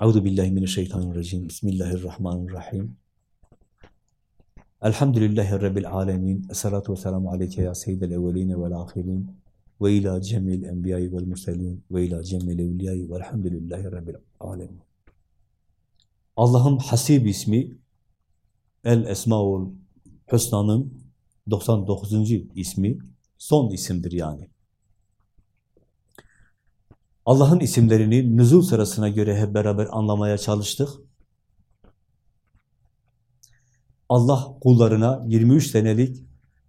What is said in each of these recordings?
Euzu billahi mineşşeytanirracim. Bismillahirrahmanirrahim. Elhamdülillahi rabbil alamin. Essalatu vesselamu aleyke ya seyyidel evvelin ve'l ahirin ve ila cemil enbiya'i ve'l murselin ve ila cemil evliya'i ve'lhamdülillahi rabbil alamin. Allah'ın Hasib ismi El Esmaul Hüsna'nın 99. ismi, son isimdir yani. Allah'ın isimlerini nüzul sırasına göre hep beraber anlamaya çalıştık. Allah kullarına 23 senelik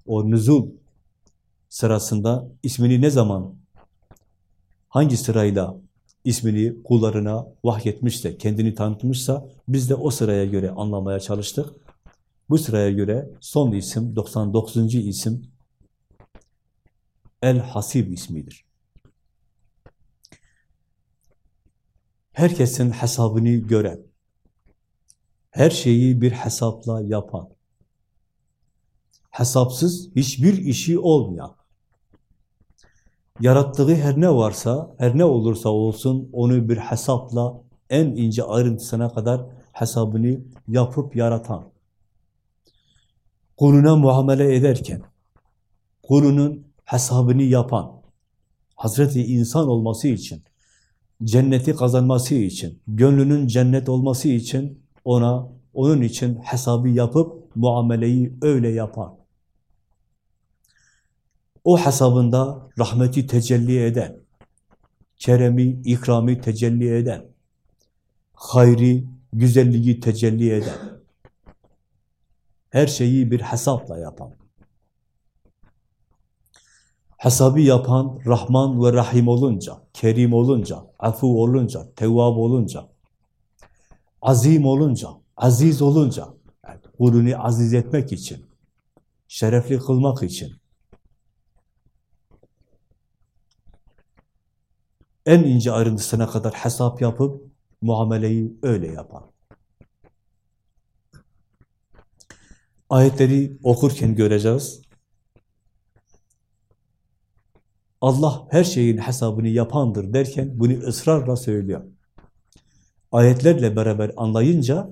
o nüzul sırasında ismini ne zaman, hangi sırayla ismini kullarına vahyetmişse, kendini tanıtmışsa biz de o sıraya göre anlamaya çalıştık. Bu sıraya göre son isim, 99. isim El-Hasib ismidir. Herkesin hesabını gören, her şeyi bir hesapla yapan, hesapsız hiçbir işi olmayan, yarattığı her ne varsa, her ne olursa olsun onu bir hesapla en ince ayrıntısına kadar hesabını yapıp yaratan, kuluna muamele ederken, kulunun hesabını yapan, Hazreti insan olması için, cenneti kazanması için, gönlünün cennet olması için ona, onun için hesabı yapıp muameleyi öyle yapan, o hesabında rahmeti tecelli eden, keremi, ikrami tecelli eden, hayri, güzelliği tecelli eden, her şeyi bir hesapla yapan, hesabı yapan Rahman ve Rahim olunca, Kerim olunca, afu olunca, tevvab olunca, azim olunca, aziz olunca, yani kulünü aziz etmek için, şerefli kılmak için, en ince ayrıntısına kadar hesap yapıp muameleyi öyle yapan. Ayetleri okurken göreceğiz. Allah her şeyin hesabını yapandır derken bunu ısrarla söylüyor. Ayetlerle beraber anlayınca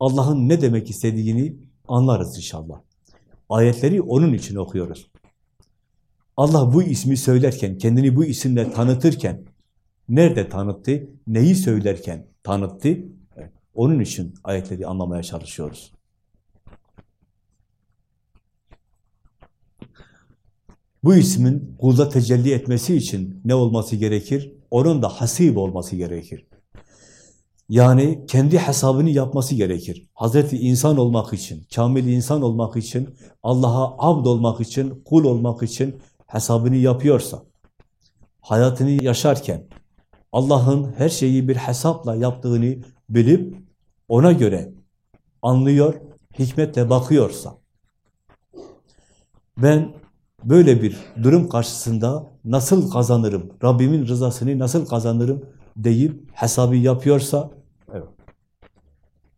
Allah'ın ne demek istediğini anlarız inşallah. Ayetleri onun için okuyoruz. Allah bu ismi söylerken, kendini bu isimle tanıtırken nerede tanıttı, neyi söylerken tanıttı, onun için ayetleri anlamaya çalışıyoruz. Bu ismin kulda tecelli etmesi için ne olması gerekir? Onun da hasib olması gerekir. Yani kendi hesabını yapması gerekir. Hazreti insan olmak için, kamil insan olmak için, Allah'a abd olmak için, kul olmak için hesabını yapıyorsa, hayatını yaşarken Allah'ın her şeyi bir hesapla yaptığını bilip ona göre anlıyor, hikmetle bakıyorsa, ben böyle bir durum karşısında nasıl kazanırım, Rabbimin rızasını nasıl kazanırım deyip hesabı yapıyorsa, evet,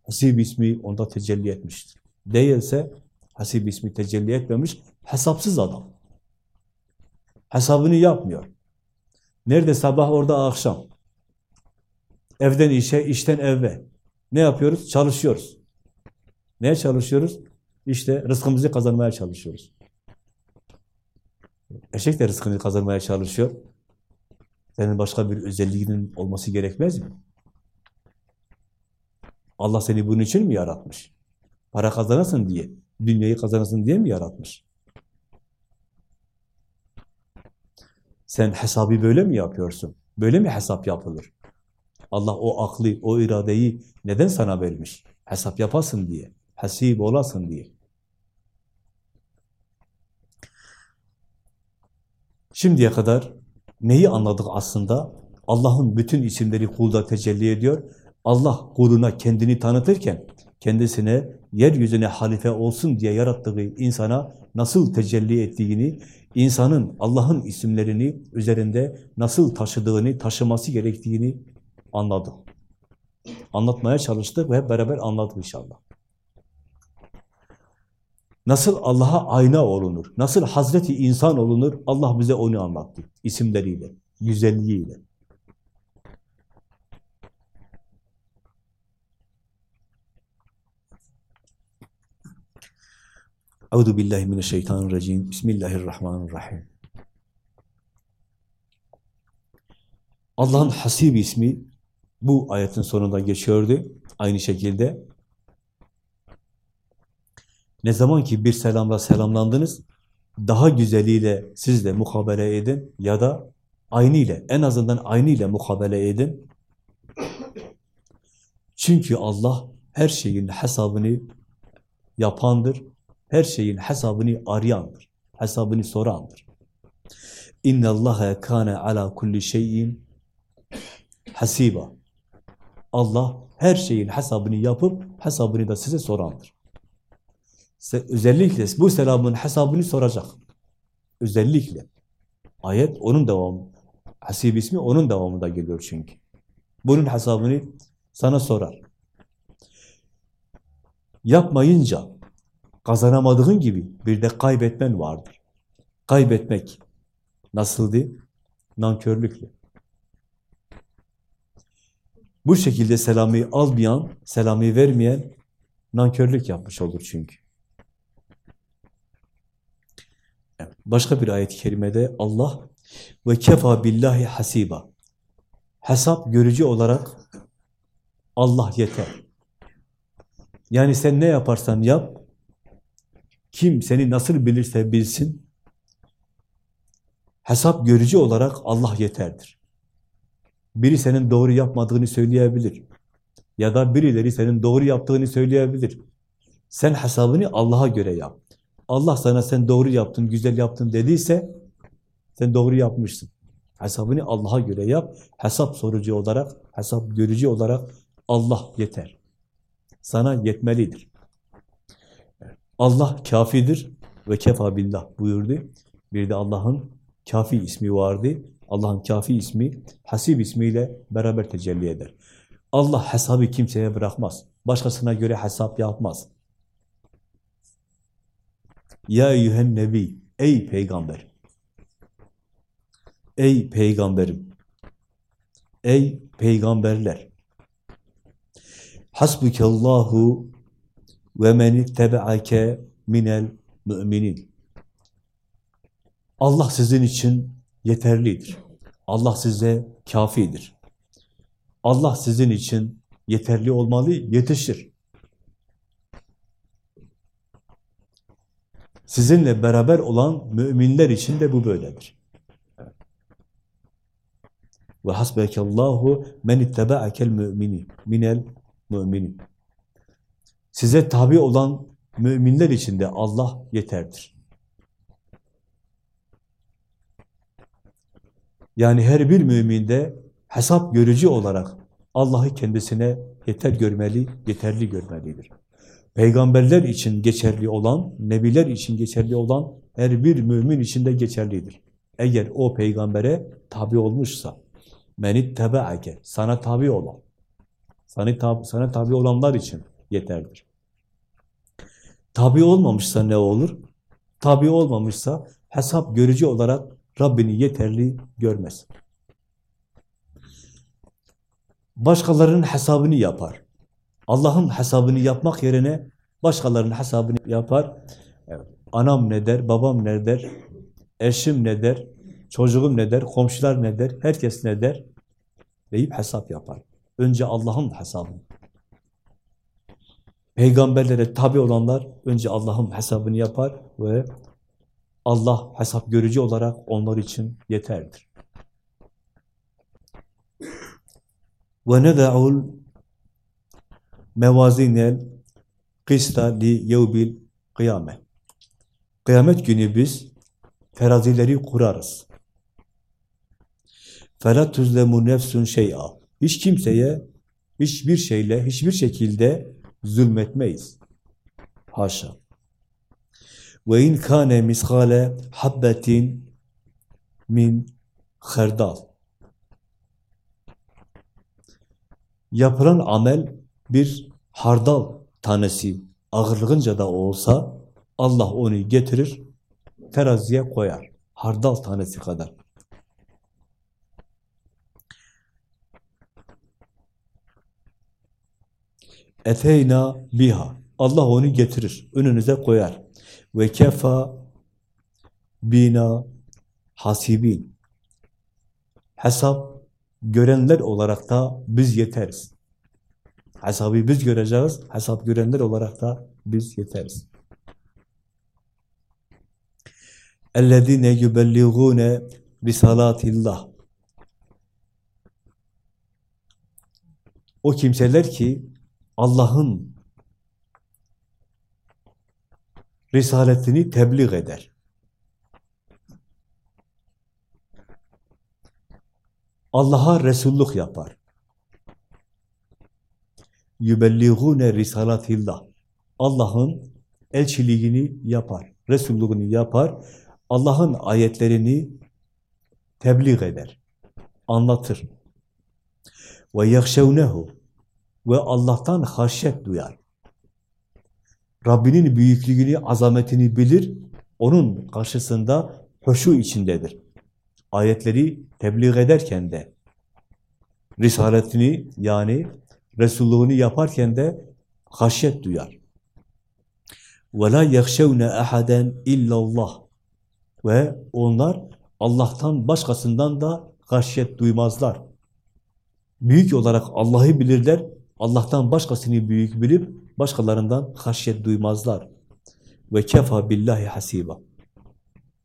Hasib ismi onda tecelli etmiştir. Değilse, Hasib ismi tecelli etmemiş, hesapsız adam. Hesabını yapmıyor. Nerede sabah, orada akşam. Evden işe, işten eve. Ne yapıyoruz? Çalışıyoruz. Neye çalışıyoruz? İşte rızkımızı kazanmaya çalışıyoruz. Eşek de rızkını kazanmaya çalışıyor. Senin başka bir özelliğinin olması gerekmez mi? Allah seni bunun için mi yaratmış? Para kazanasın diye, dünyayı kazanasın diye mi yaratmış? Sen hesabı böyle mi yapıyorsun? Böyle mi hesap yapılır? Allah o aklı, o iradeyi neden sana vermiş? Hesap yapasın diye, hasib olasın diye. Şimdiye kadar neyi anladık aslında? Allah'ın bütün isimleri kulda tecelli ediyor. Allah kuluna kendini tanıtırken kendisine yeryüzüne halife olsun diye yarattığı insana nasıl tecelli ettiğini, insanın Allah'ın isimlerini üzerinde nasıl taşıdığını, taşıması gerektiğini anladık. Anlatmaya çalıştık ve hep beraber anladık inşallah. Nasıl Allah'a ayna olunur? Nasıl Hazreti insan olunur? Allah bize onu anlattı. isimleriyle, güzelliğiyle. Euzu billahi mineşşeytanirracim. Bismillahirrahmanirrahim. Allah'ın Hasib ismi bu ayetin sonunda geçiyordu. Aynı şekilde ne zaman ki bir selamla selamlandınız, daha güzeliyle siz de mukabele edin ya da aynı ile, en azından aynı ile mukabele edin. Çünkü Allah her şeyin hesabını yapandır, her şeyin hesabını arayandır, hesabını sorandır. اِنَّ اللّٰهَ كَانَ عَلَى كُلِّ şeyin hasiba. Allah her şeyin hesabını yapıp hesabını da size sorandır. Özellikle bu selamın hesabını soracak. Özellikle. Ayet onun devamı. Hasib ismi onun devamında geliyor çünkü. Bunun hesabını sana sorar. Yapmayınca kazanamadığın gibi bir de kaybetmen vardır. Kaybetmek nasıldı? Nankörlükle. Bu şekilde selamı almayan, selamı vermeyen nankörlük yapmış olur çünkü. Başka bir ayet-i kerimede Allah ve kefa billahi hasiba. Hesap görücü olarak Allah yeter. Yani sen ne yaparsan yap, kim seni nasıl bilirse bilsin, hesap görücü olarak Allah yeterdir. Biri senin doğru yapmadığını söyleyebilir. Ya da birileri senin doğru yaptığını söyleyebilir. Sen hesabını Allah'a göre yap. Allah sana sen doğru yaptın, güzel yaptın dediyse sen doğru yapmışsın. Hesabını Allah'a göre yap. Hesap sorucu olarak, hesap görücü olarak Allah yeter. Sana yetmelidir. Allah kafidir ve kefa billah buyurdu. Bir de Allah'ın kafi ismi vardı. Allah'ın kafi ismi, hasib ismiyle beraber tecelli eder. Allah hesabı kimseye bırakmaz. Başkasına göre hesap yapmaz. Ya eyyühen nebi, ey peygamber. Ey peygamberim. Ey peygamberler. Hasbukallahu ve men ittebe'ake minel müminin. Allah sizin için yeterlidir. Allah size kafidir. Allah sizin için yeterli olmalı, yetişir. Sizinle beraber olan müminler için de bu böyledir. Ve hasbekallahu men ittaba'akel müminin minel müminin. Size tabi olan müminler için de Allah yeterdir. Yani her bir müminde hesap görücü olarak Allah'ı kendisine yeter görmeli, yeterli görmelidir. Peygamberler için geçerli olan, nebiler için geçerli olan her bir mümin için de geçerlidir. Eğer o peygambere tabi olmuşsa, menit tebe'ake, sana tabi olan, sana tabi, sana tabi olanlar için yeterlidir. Tabi olmamışsa ne olur? Tabi olmamışsa hesap görücü olarak Rabbini yeterli görmez. Başkalarının hesabını yapar. Allah'ın hesabını yapmak yerine başkalarının hesabını yapar. Evet. Anam ne der, babam ne der, eşim ne der, çocuğum ne der, komşular ne der, herkes ne der deyip hesap yapar. Önce Allah'ın hesabını. Peygamberlere tabi olanlar önce Allah'ın hesabını yapar ve Allah hesap görücü olarak onlar için yeterdir. Neda'ul mevazinel kısta li yevbil kıyame. Kıyamet günü biz terazileri kurarız. فَلَا تُزْلَمُ nefsun şey'a. Hiç kimseye, hiçbir şeyle, hiçbir şekilde zulmetmeyiz. Haşa. Ve in kâne miskale habbetin min herdal. Yapılan amel bir hardal tanesi ağırlığınca da olsa Allah onu getirir, teraziye koyar. Hardal tanesi kadar. Eteyna biha. Allah onu getirir, önünüze koyar. Ve kefa bina hasibin. Hesap görenler olarak da biz yeteriz. Hesabı biz göreceğiz, hesap görenler olarak da biz yeteriz. اَلَّذ۪ينَ يُبَلِّغُونَ رِسَالَاتِ اللّٰهِ O kimseler ki Allah'ın risaletini tebliğ eder. Allah'a Resulluk yapar. Yübelliğune risalatillah. Allah'ın elçiliğini yapar, Resulluğunu yapar, Allah'ın ayetlerini tebliğ eder, anlatır. Ve yahşevnehu ve Allah'tan haşyet duyar. Rabbinin büyüklüğünü, azametini bilir, onun karşısında hoşu içindedir. Ayetleri tebliğ ederken de, risaletini yani Resulluğunu yaparken de haşyet duyar. وَلَا يَخْشَوْنَ اَحَدًا اِلَّا اللّٰهِ Ve onlar Allah'tan başkasından da haşyet duymazlar. Büyük olarak Allah'ı bilirler, Allah'tan başkasını büyük bilip başkalarından haşyet duymazlar. Ve kefa billahi hasiba.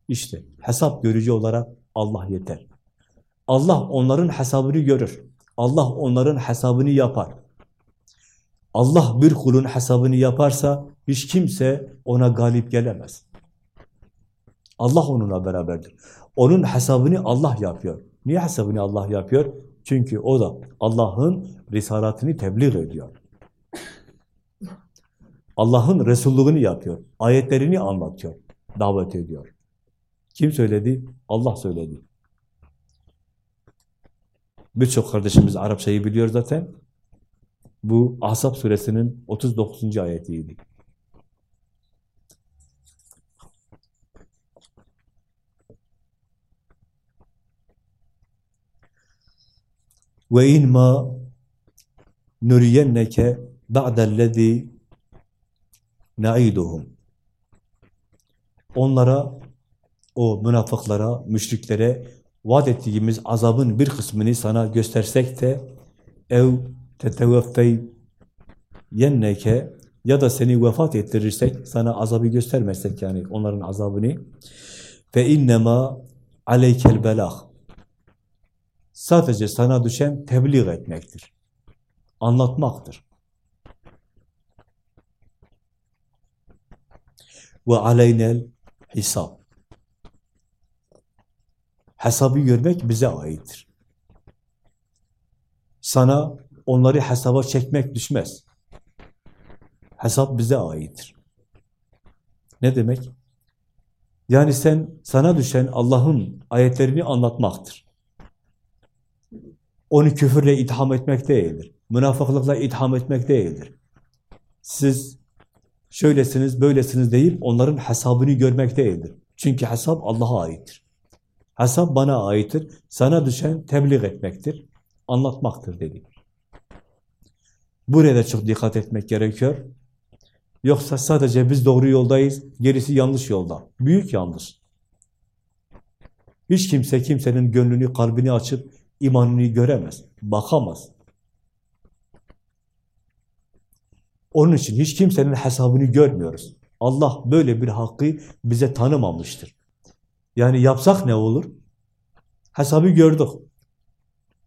İşte hesap görücü olarak Allah yeter. Allah onların hesabını görür. Allah onların hesabını yapar. Allah bir kulun hesabını yaparsa hiç kimse ona galip gelemez. Allah onunla beraberdir. Onun hesabını Allah yapıyor. Niye hesabını Allah yapıyor? Çünkü o da Allah'ın risalatını tebliğ ediyor. Allah'ın Resulluğunu yapıyor. Ayetlerini anlatıyor. Davet ediyor. Kim söyledi? Allah söyledi. Birçok kardeşimiz Arapçayı biliyor zaten. Bu Ahzab suresinin 39. ayetiydi. Ve in ma nuriyenneke ba'dellezî naiduhum. Onlara, o münafıklara, müşriklere vaat ettiğimiz azabın bir kısmını sana göstersek de ev teteveffey yenneke ya da seni vefat ettirirsek, sana azabı göstermezsek yani onların azabını fe innema aleykel belah sadece sana düşen tebliğ etmektir. Anlatmaktır. Ve aleynel hesap. Hesabı görmek bize aittir. Sana onları hesaba çekmek düşmez. Hesap bize aittir. Ne demek? Yani sen, sana düşen Allah'ın ayetlerini anlatmaktır. Onu küfürle itham etmek değildir. Münafıklıkla itham etmek değildir. Siz şöylesiniz, böylesiniz deyip onların hesabını görmek değildir. Çünkü hesap Allah'a aittir. Hesap bana aittir. Sana düşen tebliğ etmektir, anlatmaktır dedi. Buraya da çok dikkat etmek gerekiyor. Yoksa sadece biz doğru yoldayız, gerisi yanlış yolda. Büyük yanlış. Hiç kimse kimsenin gönlünü, kalbini açıp imanını göremez, bakamaz. Onun için hiç kimsenin hesabını görmüyoruz. Allah böyle bir hakkı bize tanımamıştır. Yani yapsak ne olur? Hesabı gördük.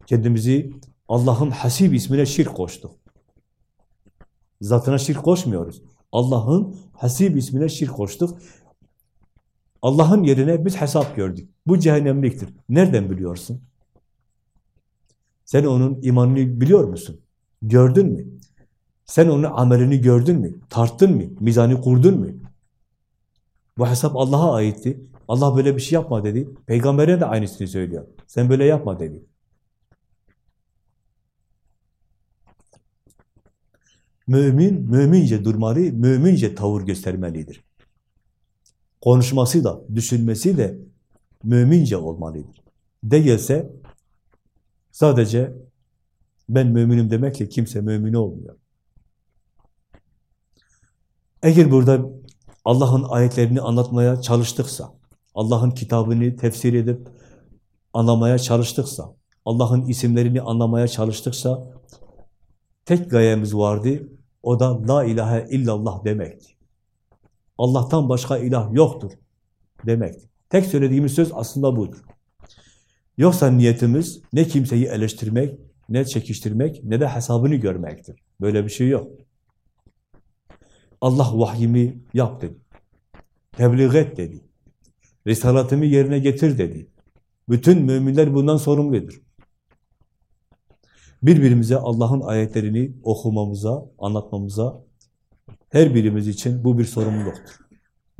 Kendimizi Allah'ın hasib ismine şirk koştuk. Zatına şirk koşmuyoruz. Allah'ın hasib ismine şirk koştuk. Allah'ın yerine biz hesap gördük. Bu cehennemliktir. Nereden biliyorsun? Sen onun imanını biliyor musun? Gördün mü? Sen onun amelini gördün mü? Tarttın mı? Mizanı kurdun mu? Bu hesap Allah'a aitti. Allah böyle bir şey yapma dedi. Peygamber'e de aynısını söylüyor. Sen böyle yapma dedi. Mümin, mümince durmalı, mümince tavır göstermelidir. Konuşması da, düşünmesi de mümince olmalıdır. Değilse sadece ben müminim demekle kimse mümin olmuyor. Eğer burada Allah'ın ayetlerini anlatmaya çalıştıksa, Allah'ın kitabını tefsir edip anlamaya çalıştıksa, Allah'ın isimlerini anlamaya çalıştıksa, tek gayemiz vardı, o da la ilahe illallah demekti. Allah'tan başka ilah yoktur demekti. Tek söylediğimiz söz aslında budur. Yoksa niyetimiz ne kimseyi eleştirmek, ne çekiştirmek, ne de hesabını görmektir. Böyle bir şey yok. Allah vahyimi yap dedi. Tebliğ et dedi. Risalatımı yerine getir dedi. Bütün müminler bundan sorumludur. Birbirimize Allah'ın ayetlerini okumamıza, anlatmamıza her birimiz için bu bir sorumluluktur.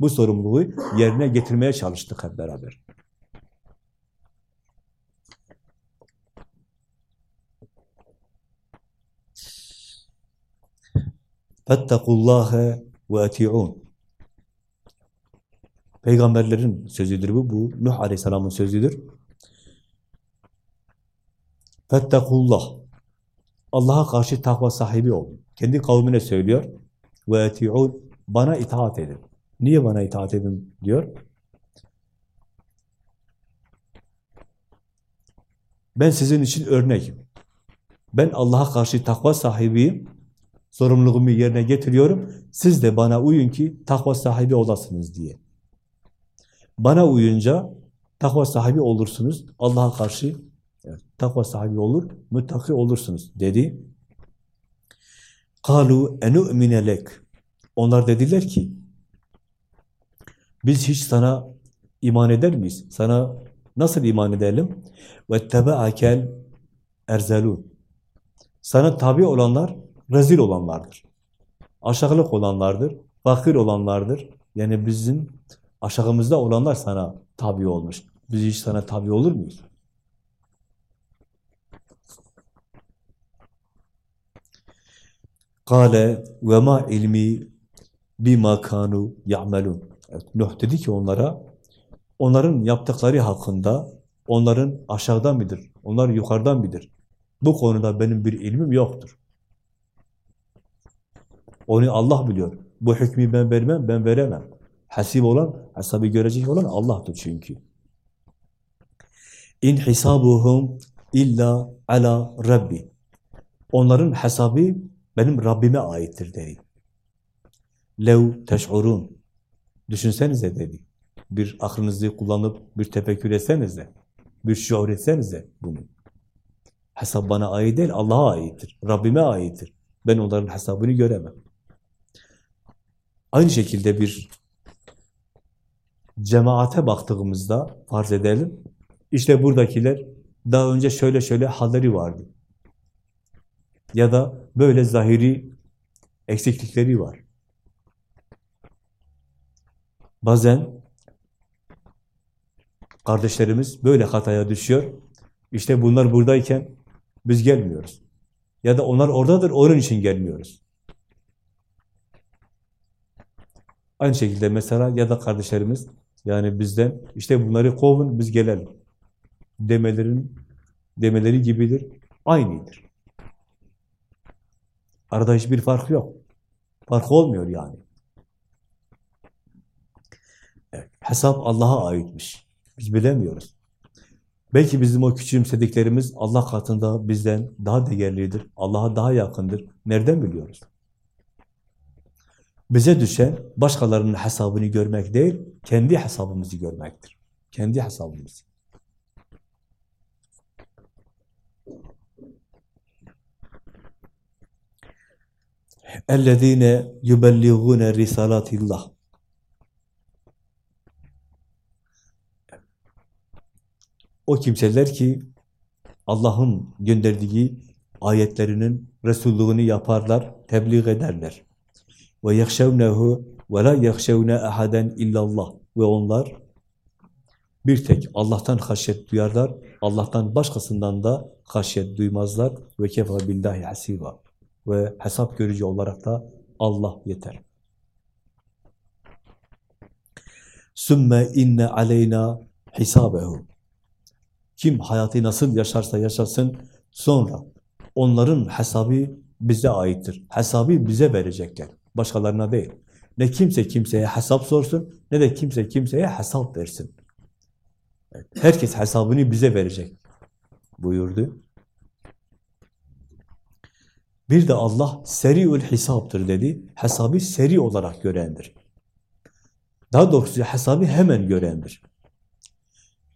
Bu sorumluluğu yerine getirmeye çalıştık hep beraber. Fettekullâhe ve eti'ûn. Peygamberlerin sözüdür bu. Bu Nuh Aleyhisselam'ın sözüdür. Fettekullah. Allah'a karşı takva sahibi olun. Kendi kavmine söylüyor. Ve. Bana itaat edin. Niye bana itaat edin diyor? Ben sizin için örnekim. Ben Allah'a karşı takva sahibiyim. Sorumluluğumu yerine getiriyorum. Siz de bana uyun ki takva sahibi olasınız diye. Bana uyunca takva sahibi olursunuz. Allah'a karşı evet, takva sahibi olur, muttaki olursunuz dedi. Kalu enu'mine lek. Onlar dediler ki biz hiç sana iman eder miyiz? Sana nasıl iman edelim? Ve tebeakel erzelun. Sana tabi olanlar rezil olanlardır. Aşağılık olanlardır, fakir olanlardır. Yani bizim aşağımızda olanlar sana tabi olmuş. Biz hiç sana tabi olur muyuz? Kale ve ma ilmi bima kanu ya'melun. Evet, Nuh dedi ki onlara onların yaptıkları hakkında onların aşağıdan mıdır? Onlar yukarıdan mıdır? Bu konuda benim bir ilmim yoktur. Onu Allah biliyor. Bu hükmü ben vermem, ben veremem. Hasip olan, hesabı görecek olan Allah'tır çünkü. İn hisabuhum illa ala Rabbi. Onların hesabı benim Rabbime aittir dedi. Lev teş'urun. Düşünsenize dedi. Bir aklınızı kullanıp bir tefekkür etsenize, bir şuur etsenize bunu. Hesap bana ait değil, Allah'a aittir. Rabbime aittir. Ben onların hesabını göremem. Aynı şekilde bir cemaate baktığımızda farz edelim. İşte buradakiler daha önce şöyle şöyle halleri vardı. Ya da böyle zahiri eksiklikleri var. Bazen kardeşlerimiz böyle hataya düşüyor. İşte bunlar buradayken biz gelmiyoruz. Ya da onlar oradadır, onun için gelmiyoruz. Aynı şekilde mesela ya da kardeşlerimiz yani bizden işte bunları kovun biz gelelim demelerin demeleri gibidir. Aynıdır. Arada hiçbir fark yok. Fark olmuyor yani. Evet, hesap Allah'a aitmiş. Biz bilemiyoruz. Belki bizim o küçümsediklerimiz Allah katında bizden daha değerlidir. Allah'a daha yakındır. Nereden biliyoruz? Bize düşen başkalarının hesabını görmek değil, kendi hesabımızı görmektir. Kendi hesabımızı. اَلَّذ۪ينَ يُبَلِّغُونَ رِسَالَاتِ اللّٰهِ O kimseler ki Allah'ın gönderdiği ayetlerinin Resulluğunu yaparlar, tebliğ ederler. Ve yahşevnehu ve la yahşevne ahaden illallah. Ve onlar bir tek Allah'tan haşyet duyarlar, Allah'tan başkasından da haşyet duymazlar. Ve kefa billahi hasiba. Ve hesap görücü olarak da Allah yeter. Sümme inne aleyna hisabehu. Kim hayatı nasıl yaşarsa yaşasın sonra onların hesabı bize aittir. Hesabı bize verecekler. Başkalarına değil. Ne kimse kimseye hesap sorsun, ne de kimse kimseye hesap versin. Herkes hesabını bize verecek buyurdu. Bir de Allah seriül hesaptır dedi. Hesabı seri olarak görendir. Daha doğrusu hesabı hemen görendir.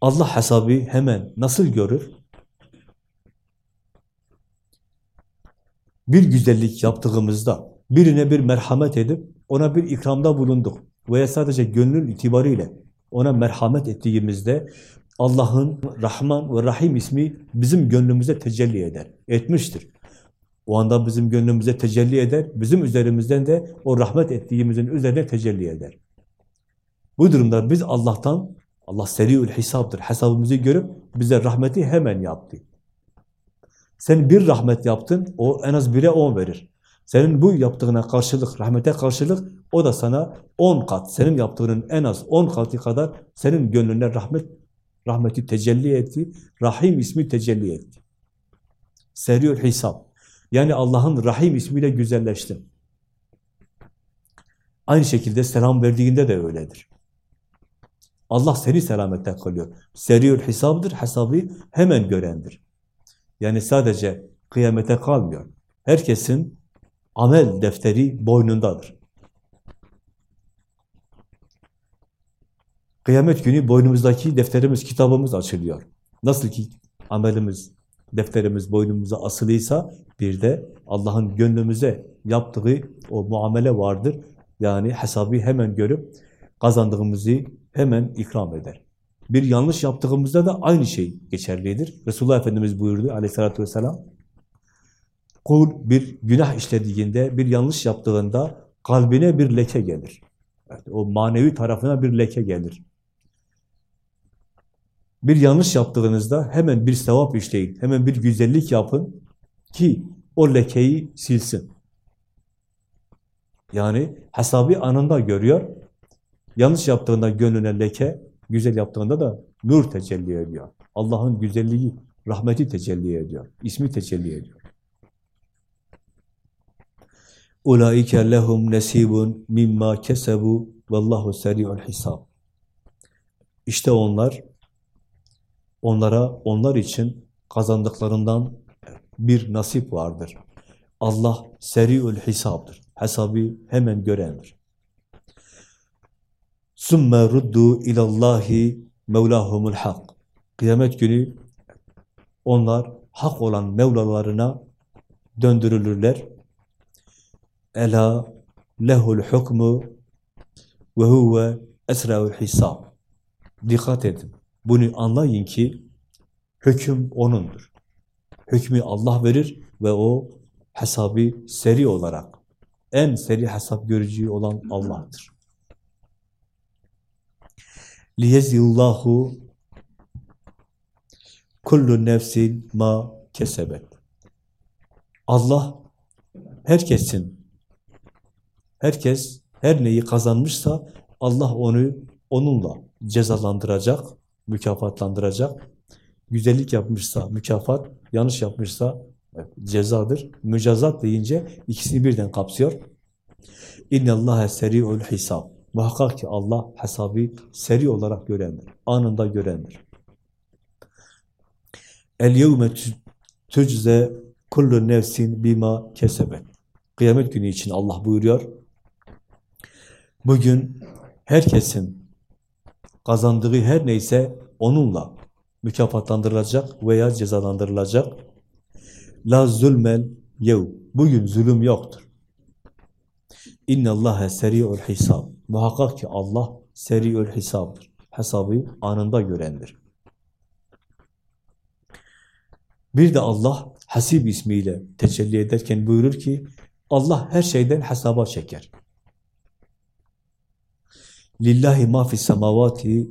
Allah hesabı hemen nasıl görür? Bir güzellik yaptığımızda birine bir merhamet edip ona bir ikramda bulunduk veya sadece gönlün itibariyle ona merhamet ettiğimizde Allah'ın Rahman ve Rahim ismi bizim gönlümüze tecelli eder, etmiştir. O anda bizim gönlümüze tecelli eder, bizim üzerimizden de o rahmet ettiğimizin üzerine tecelli eder. Bu durumda biz Allah'tan, Allah seriül hesaptır, hesabımızı görüp bize rahmeti hemen yaptı. Sen bir rahmet yaptın, o en az bire on verir. Senin bu yaptığına karşılık, rahmete karşılık, o da sana on kat, senin yaptığının en az on katı kadar senin gönlüne rahmet, rahmeti tecelli etti, Rahim ismi tecelli etti. Seriül hesap. Yani Allah'ın Rahim ismiyle güzelleştin. Aynı şekilde selam verdiğinde de öyledir. Allah seni selametten kılıyor. Seriül hesabdır, hesabı hemen görendir. Yani sadece kıyamete kalmıyor. Herkesin amel defteri boynundadır. Kıyamet günü boynumuzdaki defterimiz, kitabımız açılıyor. Nasıl ki amelimiz, defterimiz boynumuza asılıysa bir de Allah'ın gönlümüze yaptığı o muamele vardır. Yani hesabı hemen görüp kazandığımızı hemen ikram eder. Bir yanlış yaptığımızda da aynı şey geçerlidir. Resulullah Efendimiz buyurdu aleyhissalatü vesselam. Kul bir günah işlediğinde, bir yanlış yaptığında kalbine bir leke gelir. Evet, o manevi tarafına bir leke gelir. Bir yanlış yaptığınızda hemen bir sevap işleyin, hemen bir güzellik yapın ki o lekeyi silsin. Yani hesabı anında görüyor. Yanlış yaptığında gönlüne leke, güzel yaptığında da nur tecelli ediyor. Allah'ın güzelliği, rahmeti tecelli ediyor. ismi tecelli ediyor. Ulaike lehum nesibun mimma kesebu vallahu seri'ul hisab. İşte onlar onlara onlar için kazandıklarından bir nasip vardır. Allah seri'ül hesaptır. Hesabı hemen görendir. Sümme ruddu ilallahi mevlahumul hak. Kıyamet günü onlar hak olan Mevlalarına döndürülürler. Ela lehul hukmu ve huve esra'ul hisab. Dikkat edin. Bunu anlayın ki hüküm O'nundur. Hükmü Allah verir ve O hesabı seri olarak, en seri hesap görücü olan Allah'tır. liyezillahu kullu nefsin ma kesebet. Allah herkesin herkes her neyi kazanmışsa Allah onu onunla cezalandıracak, mükafatlandıracak. Güzellik yapmışsa mükafat, yanlış yapmışsa cezadır. Mücazat deyince ikisini birden kapsıyor. İnne Allahe seri'ul hisab. Muhakkak ki Allah hesabı seri olarak görendir. Anında görendir. El yevme tücze kullu nefsin bima kesebet. Kıyamet günü için Allah buyuruyor. Bugün herkesin kazandığı her neyse onunla mükafatlandırılacak veya cezalandırılacak. La zulmel yev. Bugün zulüm yoktur. İnne Allahe seri'ul hisab. Muhakkak ki Allah seri'ül hesabdır. Hesabı anında görendir. Bir de Allah Hasib ismiyle tecelli ederken buyurur ki Allah her şeyden hesaba çeker. Lillahi ma fis semavati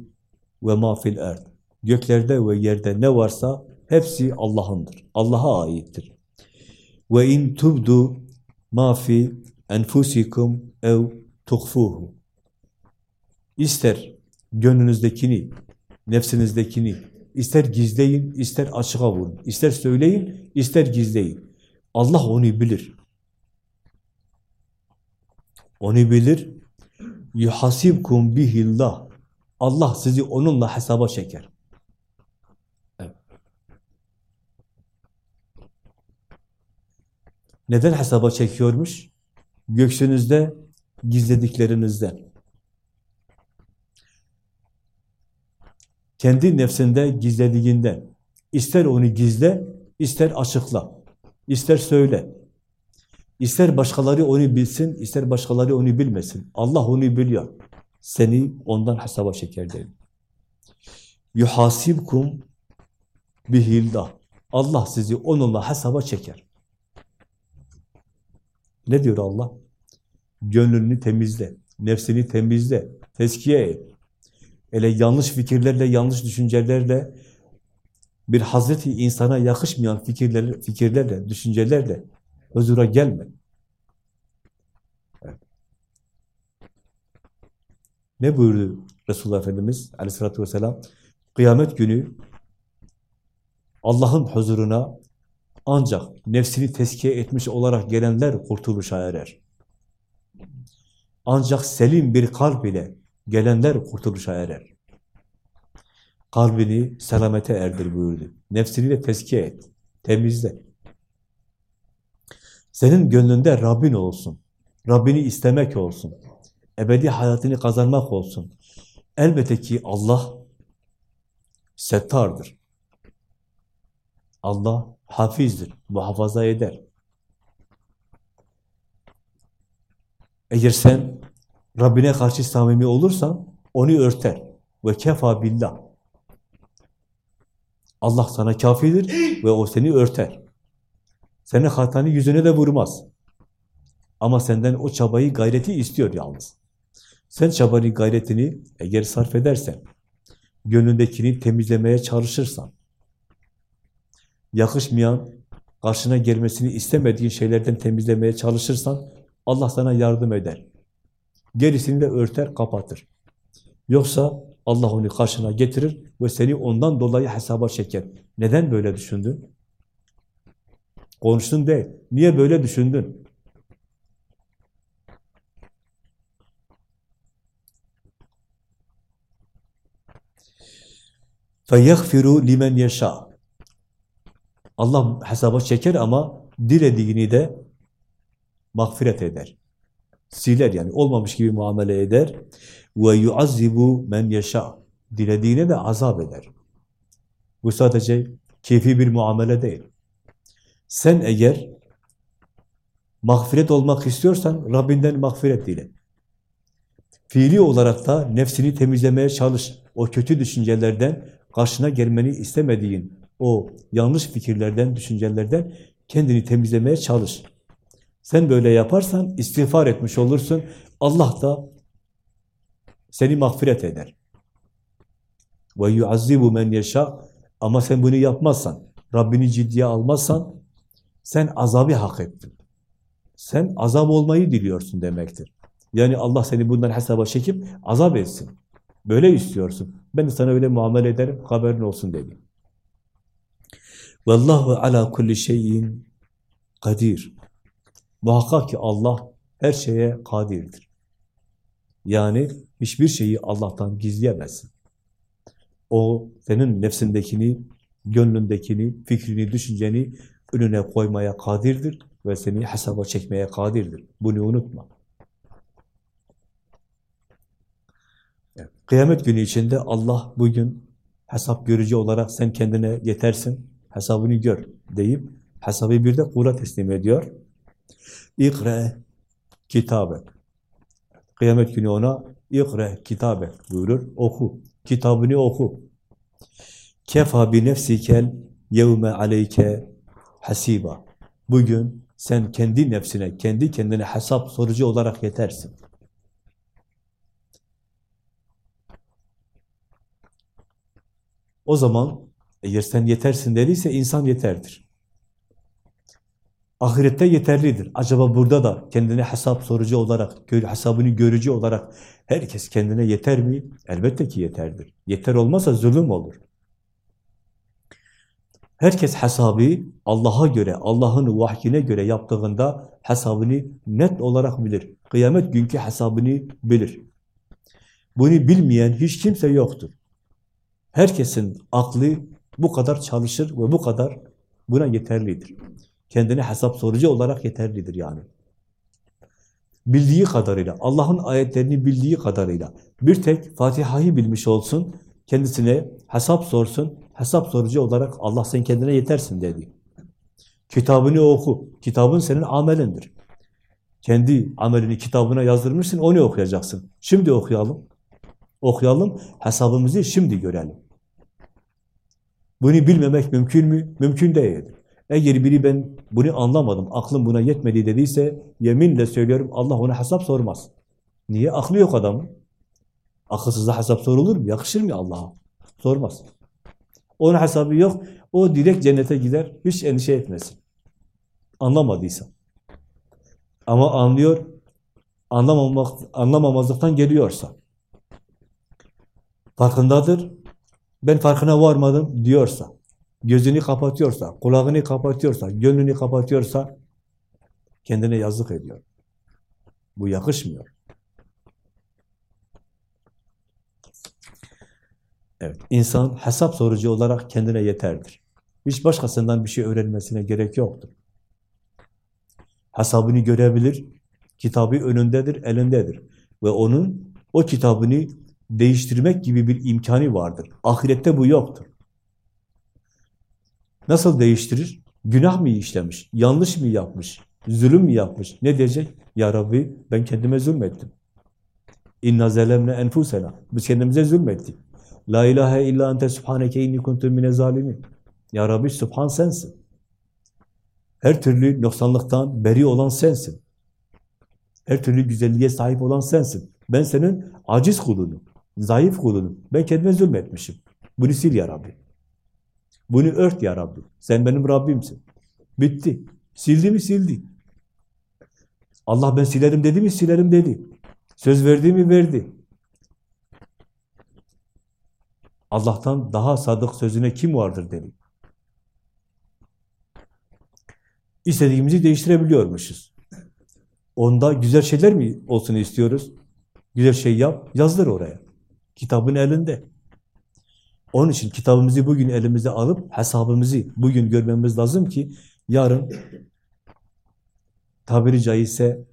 ve ma fil erd. Göklerde ve yerde ne varsa hepsi Allah'ındır. Allah'a aittir. Ve in tubdu ma fi enfusikum ev tuhfuhu. İster gönlünüzdekini, nefsinizdekini, ister gizleyin, ister açığa vurun, ister söyleyin, ister gizleyin. Allah onu bilir. Onu bilir yuhasibkum bihillah. Allah sizi onunla hesaba çeker. Evet. Neden hesaba çekiyormuş? Göksünüzde gizlediklerinizden. Kendi nefsinde gizlediğinden. İster onu gizle, ister açıkla, ister söyle. İster başkaları onu bilsin, ister başkaları onu bilmesin. Allah onu biliyor. Seni ondan hesaba çeker dedi. Yuhasibkum bihillah. Allah sizi onunla hesaba çeker. Ne diyor Allah? Gönlünü temizle, nefsini temizle, tezkiye et. Öyle yanlış fikirlerle, yanlış düşüncelerle, bir Hazreti insana yakışmayan fikirler, fikirlerle, düşüncelerle huzura gelme. Evet. Ne buyurdu Resulullah Efendimiz aleyhissalatü vesselam? Kıyamet günü Allah'ın huzuruna ancak nefsini tezkiye etmiş olarak gelenler kurtuluşa erer. Ancak selim bir kalp ile gelenler kurtuluşa erer. Kalbini selamete erdir buyurdu. Nefsini de tezkiye et, temizle. Senin gönlünde Rabbin olsun. Rabbini istemek olsun. Ebedi hayatını kazanmak olsun. Elbette ki Allah settardır. Allah hafizdir, muhafaza eder. Eğer sen Rabbine karşı samimi olursan onu örter. Ve kefa billah. Allah sana kafidir ve o seni örter. Senin hatanı yüzüne de vurmaz. Ama senden o çabayı, gayreti istiyor yalnız. Sen çabanı, gayretini eğer sarf edersen, gönlündekini temizlemeye çalışırsan, yakışmayan, karşına gelmesini istemediğin şeylerden temizlemeye çalışırsan, Allah sana yardım eder. Gerisini de örter, kapatır. Yoksa Allah onu karşına getirir ve seni ondan dolayı hesaba çeker. Neden böyle düşündün? Konuştun değil. Niye böyle düşündün? فَيَغْفِرُ limen يَشَاءُ Allah hesaba çeker ama dilediğini de mağfiret eder. Siler yani olmamış gibi muamele eder. Ve yuazzibu men yasha. Dilediğine de azap eder. Bu sadece keyfi bir muamele değil. Sen eğer mağfiret olmak istiyorsan Rabbinden mağfiret dile. Fiili olarak da nefsini temizlemeye çalış. O kötü düşüncelerden, karşına gelmeni istemediğin o yanlış fikirlerden, düşüncelerden kendini temizlemeye çalış. Sen böyle yaparsan istiğfar etmiş olursun. Allah da seni mağfiret eder. Ve yuazzibu men yasha ama sen bunu yapmazsan, Rabbini ciddiye almazsan sen azabı hak ettin. Sen azap olmayı diliyorsun demektir. Yani Allah seni bundan hesaba çekip azap etsin. Böyle istiyorsun. Ben sana öyle muamele ederim, haberin olsun dedi. Vallahu ala kulli şeyin kadir. Muhakkak ki Allah her şeye kadirdir. Yani hiçbir şeyi Allah'tan gizleyemezsin. O senin nefsindekini, gönlündekini, fikrini, düşünceni önüne koymaya kadirdir ve seni hesaba çekmeye kadirdir. Bunu unutma. Kıyamet günü içinde Allah bugün hesap görücü olarak sen kendine yetersin, hesabını gör deyip hesabı bir de kula teslim ediyor. İkre kitabe. Kıyamet günü ona ikre kitabe buyurur. Oku. Kitabını oku. Kefa bi nefsikel yevme aleyke hasiba. Bugün sen kendi nefsine, kendi kendine hesap sorucu olarak yetersin. O zaman eğer sen yetersin dediyse insan yeterdir. Ahirette yeterlidir. Acaba burada da kendine hesap sorucu olarak, hesabını görücü olarak herkes kendine yeter mi? Elbette ki yeterdir. Yeter olmazsa zulüm olur. Herkes hesabı Allah'a göre, Allah'ın vahyine göre yaptığında hesabını net olarak bilir. Kıyamet günkü hesabını bilir. Bunu bilmeyen hiç kimse yoktur. Herkesin aklı bu kadar çalışır ve bu kadar buna yeterlidir. Kendine hesap sorucu olarak yeterlidir yani. Bildiği kadarıyla, Allah'ın ayetlerini bildiği kadarıyla bir tek Fatiha'yı bilmiş olsun, kendisine hesap sorsun, hesap sorucu olarak Allah sen kendine yetersin dedi. Kitabını oku, kitabın senin amelindir. Kendi amelini kitabına yazdırmışsın, onu okuyacaksın. Şimdi okuyalım. Okuyalım, hesabımızı şimdi görelim. Bunu bilmemek mümkün mü? Mümkün değildir. Eğer biri ben bunu anlamadım, aklım buna yetmedi dediyse, yeminle söylüyorum Allah ona hesap sormaz. Niye? Aklı yok adamın. Akılsıza hesap sorulur mu? Yakışır mı Allah'a? Sormaz. Onun hesabı yok. O direkt cennete gider. Hiç endişe etmesin. Anlamadıysa. Ama anlıyor, anlamamak, anlamamazlıktan geliyorsa, farkındadır, ben farkına varmadım diyorsa, gözünü kapatıyorsa, kulağını kapatıyorsa, gönlünü kapatıyorsa, kendine yazık ediyor. Bu yakışmıyor. Evet, insan hesap sorucu olarak kendine yeterdir. Hiç başkasından bir şey öğrenmesine gerek yoktur. Hesabını görebilir, kitabı önündedir, elindedir. Ve onun o kitabını değiştirmek gibi bir imkanı vardır. Ahirette bu yoktur. Nasıl değiştirir? Günah mı işlemiş? Yanlış mı yapmış? Zulüm mü yapmış? Ne diyecek? Ya Rabbi ben kendime zulmettim. İnna zelemne enfusena. Biz kendimize zulmettik. La ilahe illa ente subhaneke inni kuntum mine zalimin. Ya Rabbi subhan sensin. Her türlü noksanlıktan beri olan sensin. Her türlü güzelliğe sahip olan sensin. Ben senin aciz kulunum, zayıf kulunum. Ben kendime zulmetmişim. Bunu sil ya Rabbi. Bunu ört ya Rabbi. Sen benim Rabbimsin. Bitti. Sildi mi? Sildi. Allah ben silerim dedi mi? Silerim dedi. Söz verdi mi? Verdi. Allah'tan daha sadık sözüne kim vardır dedi. İstediğimizi değiştirebiliyormuşuz. Onda güzel şeyler mi olsun istiyoruz? Güzel şey yap, yazdır oraya. Kitabın elinde. Onun için kitabımızı bugün elimize alıp hesabımızı bugün görmemiz lazım ki yarın tabiri caizse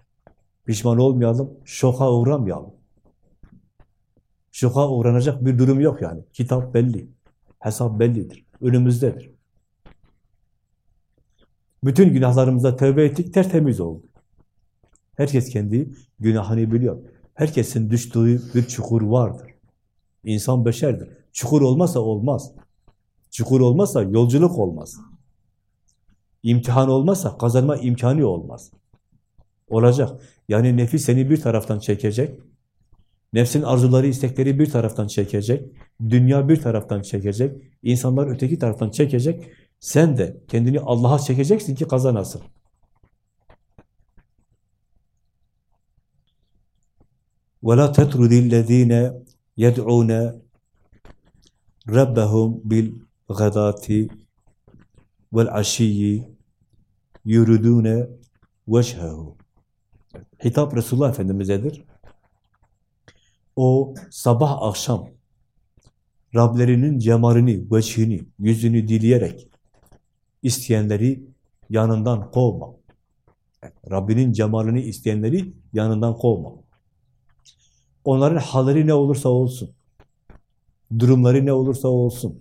pişman olmayalım, şoka uğramayalım. Şoka uğranacak bir durum yok yani. Kitap belli, hesap bellidir, önümüzdedir. Bütün günahlarımıza tövbe ettik, tertemiz oldu. Herkes kendi günahını biliyor. Herkesin düştüğü bir çukur vardır. İnsan beşerdir. Çukur olmazsa olmaz. Çukur olmazsa yolculuk olmaz. İmtihan olmazsa kazanma imkanı olmaz. Olacak. Yani nefis seni bir taraftan çekecek. Nefsin arzuları, istekleri bir taraftan çekecek. Dünya bir taraftan çekecek. insanlar öteki taraftan çekecek. Sen de kendini Allah'a çekeceksin ki kazanasın. وَلَا تَتْرُدِ الَّذ۪ينَ يَدْعُونَ رَبَّهُمْ بِالْغَدَاتِ وَالْعَشِيِّ يُرُدُونَ وَجْهَهُ Hitap Resulullah Efendimiz'edir. O sabah akşam Rablerinin cemalini, veçhini, yüzünü dileyerek isteyenleri yanından kovma. Rabbinin cemalini isteyenleri yanından kovma. Onların halleri ne olursa olsun, durumları ne olursa olsun,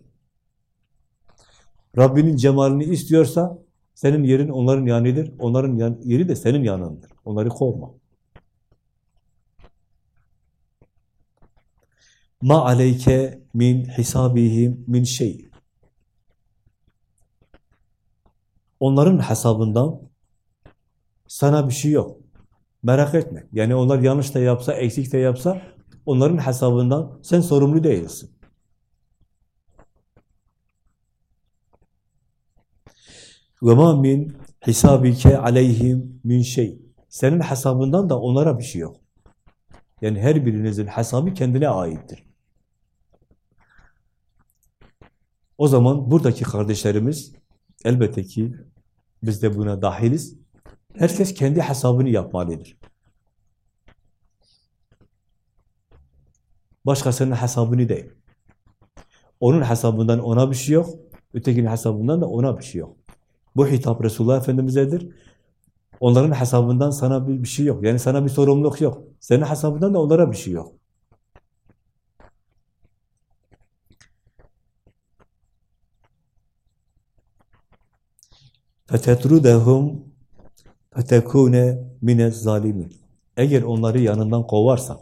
Rabbinin cemalini istiyorsa senin yerin onların yanıdır, onların yeri de senin yanındır. Onları kovma. Ma aleyke min hisabihim min şey. Onların hesabından sana bir şey yok. Merak etme. Yani onlar yanlış da yapsa, eksik de yapsa onların hesabından sen sorumlu değilsin. Ve ma min hisabike aleyhim min şey. Senin hesabından da onlara bir şey yok. Yani her birinizin hesabı kendine aittir. O zaman buradaki kardeşlerimiz elbette ki biz de buna dahiliz. Herkes kendi hesabını yapmalıdır. Başkasının hesabını değil. Onun hesabından ona bir şey yok, ötekinin hesabından da ona bir şey yok. Bu hitap Resulullah Efendimiz'edir. Onların hesabından sana bir, şey yok. Yani sana bir sorumluluk yok. Senin hesabından da onlara bir şey yok. فَتَتْرُدَهُمْ فَتَكُونَ مِنَ الظَّالِمِينَ Eğer onları yanından kovarsan,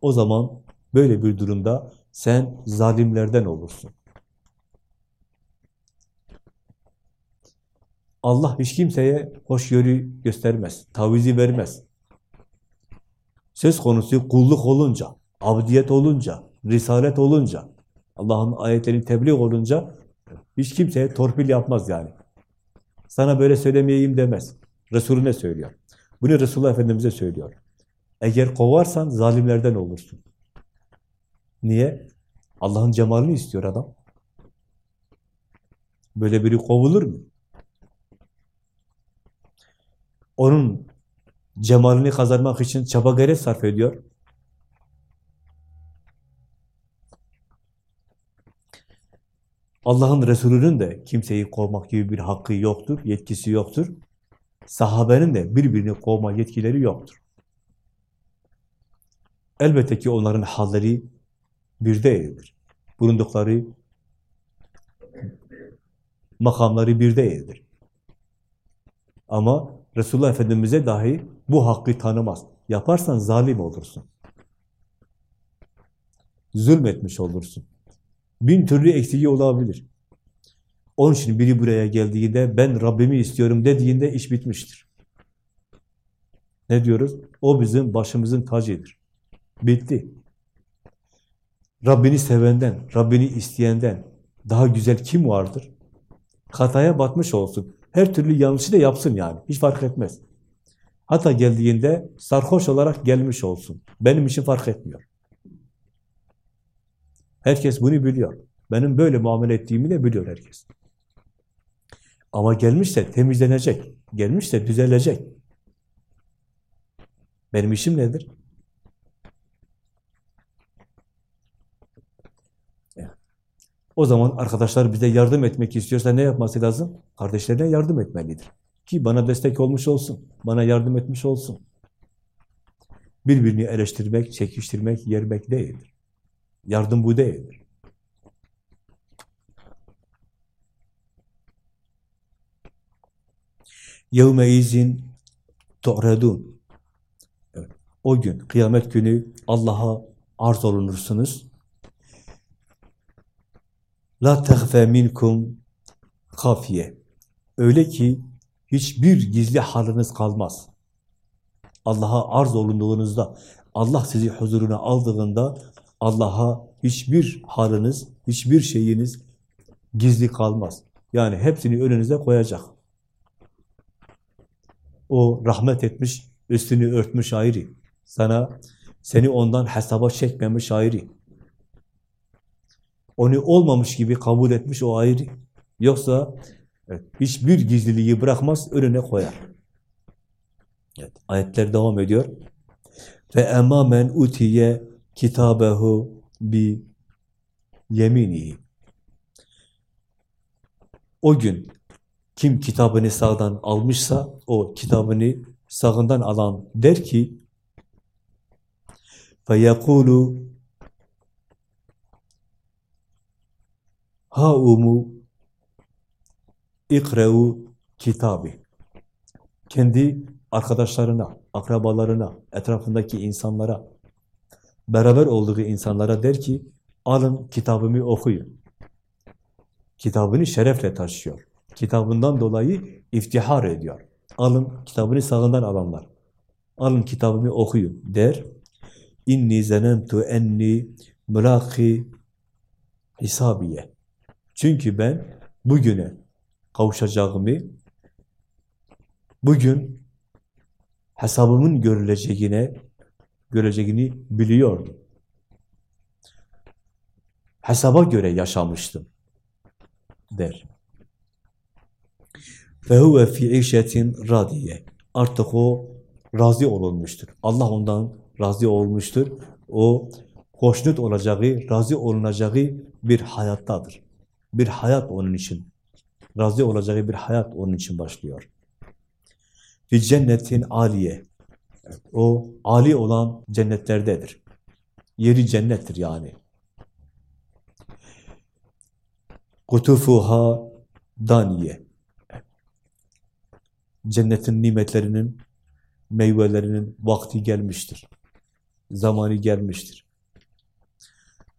o zaman böyle bir durumda sen zalimlerden olursun. Allah hiç kimseye hoşgörü göstermez, tavizi vermez. Söz konusu kulluk olunca, abdiyet olunca, risalet olunca, Allah'ın ayetlerini tebliğ olunca hiç kimseye torpil yapmaz yani. Sana böyle söylemeyeyim demez. Resulüne söylüyor. Bunu Resulullah Efendimiz'e söylüyor. Eğer kovarsan zalimlerden olursun. Niye? Allah'ın cemalini istiyor adam. Böyle biri kovulur mu? Onun cemalini kazanmak için çaba gayret sarf ediyor. Allah'ın Resulü'nün de kimseyi kovmak gibi bir hakkı yoktur, yetkisi yoktur. Sahabenin de birbirini kovma yetkileri yoktur. Elbette ki onların halleri bir değildir. Bulundukları makamları bir değildir. Ama Resulullah Efendimiz'e dahi bu hakkı tanımaz. Yaparsan zalim olursun. Zulmetmiş olursun. Bin türlü eksiği olabilir. Onun için biri buraya geldiğinde ben Rabbimi istiyorum dediğinde iş bitmiştir. Ne diyoruz? O bizim başımızın tacıdır. Bitti. Rabbini sevenden, Rabbini isteyenden daha güzel kim vardır? Hataya batmış olsun. Her türlü yanlışı da yapsın yani. Hiç fark etmez. Hatta geldiğinde sarhoş olarak gelmiş olsun. Benim için fark etmiyor. Herkes bunu biliyor. Benim böyle muamele ettiğimi de biliyor herkes. Ama gelmişse temizlenecek. Gelmişse düzelecek. Benim işim nedir? O zaman arkadaşlar bize yardım etmek istiyorsa ne yapması lazım? Kardeşlerine yardım etmelidir. Ki bana destek olmuş olsun, bana yardım etmiş olsun. Birbirini eleştirmek, çekiştirmek, yermek değildir. Yardım bu değildir. Yevme izin tu'redun. Evet, o gün, kıyamet günü Allah'a arz olunursunuz. La tehfe minkum kafiye. Öyle ki hiçbir gizli haliniz kalmaz. Allah'a arz olunduğunuzda, Allah sizi huzuruna aldığında Allah'a hiçbir haliniz, hiçbir şeyiniz gizli kalmaz. Yani hepsini önünüze koyacak. O rahmet etmiş, üstünü örtmüş ayrı. Sana, seni ondan hesaba çekmemiş ayrı. Onu olmamış gibi kabul etmiş o ayrı. Yoksa evet, hiçbir gizliliği bırakmaz, önüne koyar. Evet, ayetler devam ediyor. Ve emamen utiye kitabehu bi yeminihi. O gün kim kitabını sağdan almışsa o kitabını sağından alan der ki feyekulu haumu ikreu kitabı kendi arkadaşlarına, akrabalarına, etrafındaki insanlara beraber olduğu insanlara der ki, alın kitabımı okuyun. Kitabını şerefle taşıyor. Kitabından dolayı iftihar ediyor. Alın kitabını sağından alanlar. Alın kitabımı okuyun der. İnni zenentu enni mülaki hisabiye. Çünkü ben bugüne kavuşacağımı, bugün hesabımın görüleceğine, göreceğini biliyordum. Hesaba göre yaşamıştım der. فَهُوَ فِي عِشَةٍ radiye. Artık o razı olunmuştur. Allah ondan razı olmuştur. O hoşnut olacağı, razı olunacağı bir hayattadır. Bir hayat onun için. Razı olacağı bir hayat onun için başlıyor. Bir cennetin aliye. O ali olan cennetlerdedir. Yeri cennettir yani. Kutufuha daniye. Cennetin nimetlerinin, meyvelerinin vakti gelmiştir. Zamanı gelmiştir.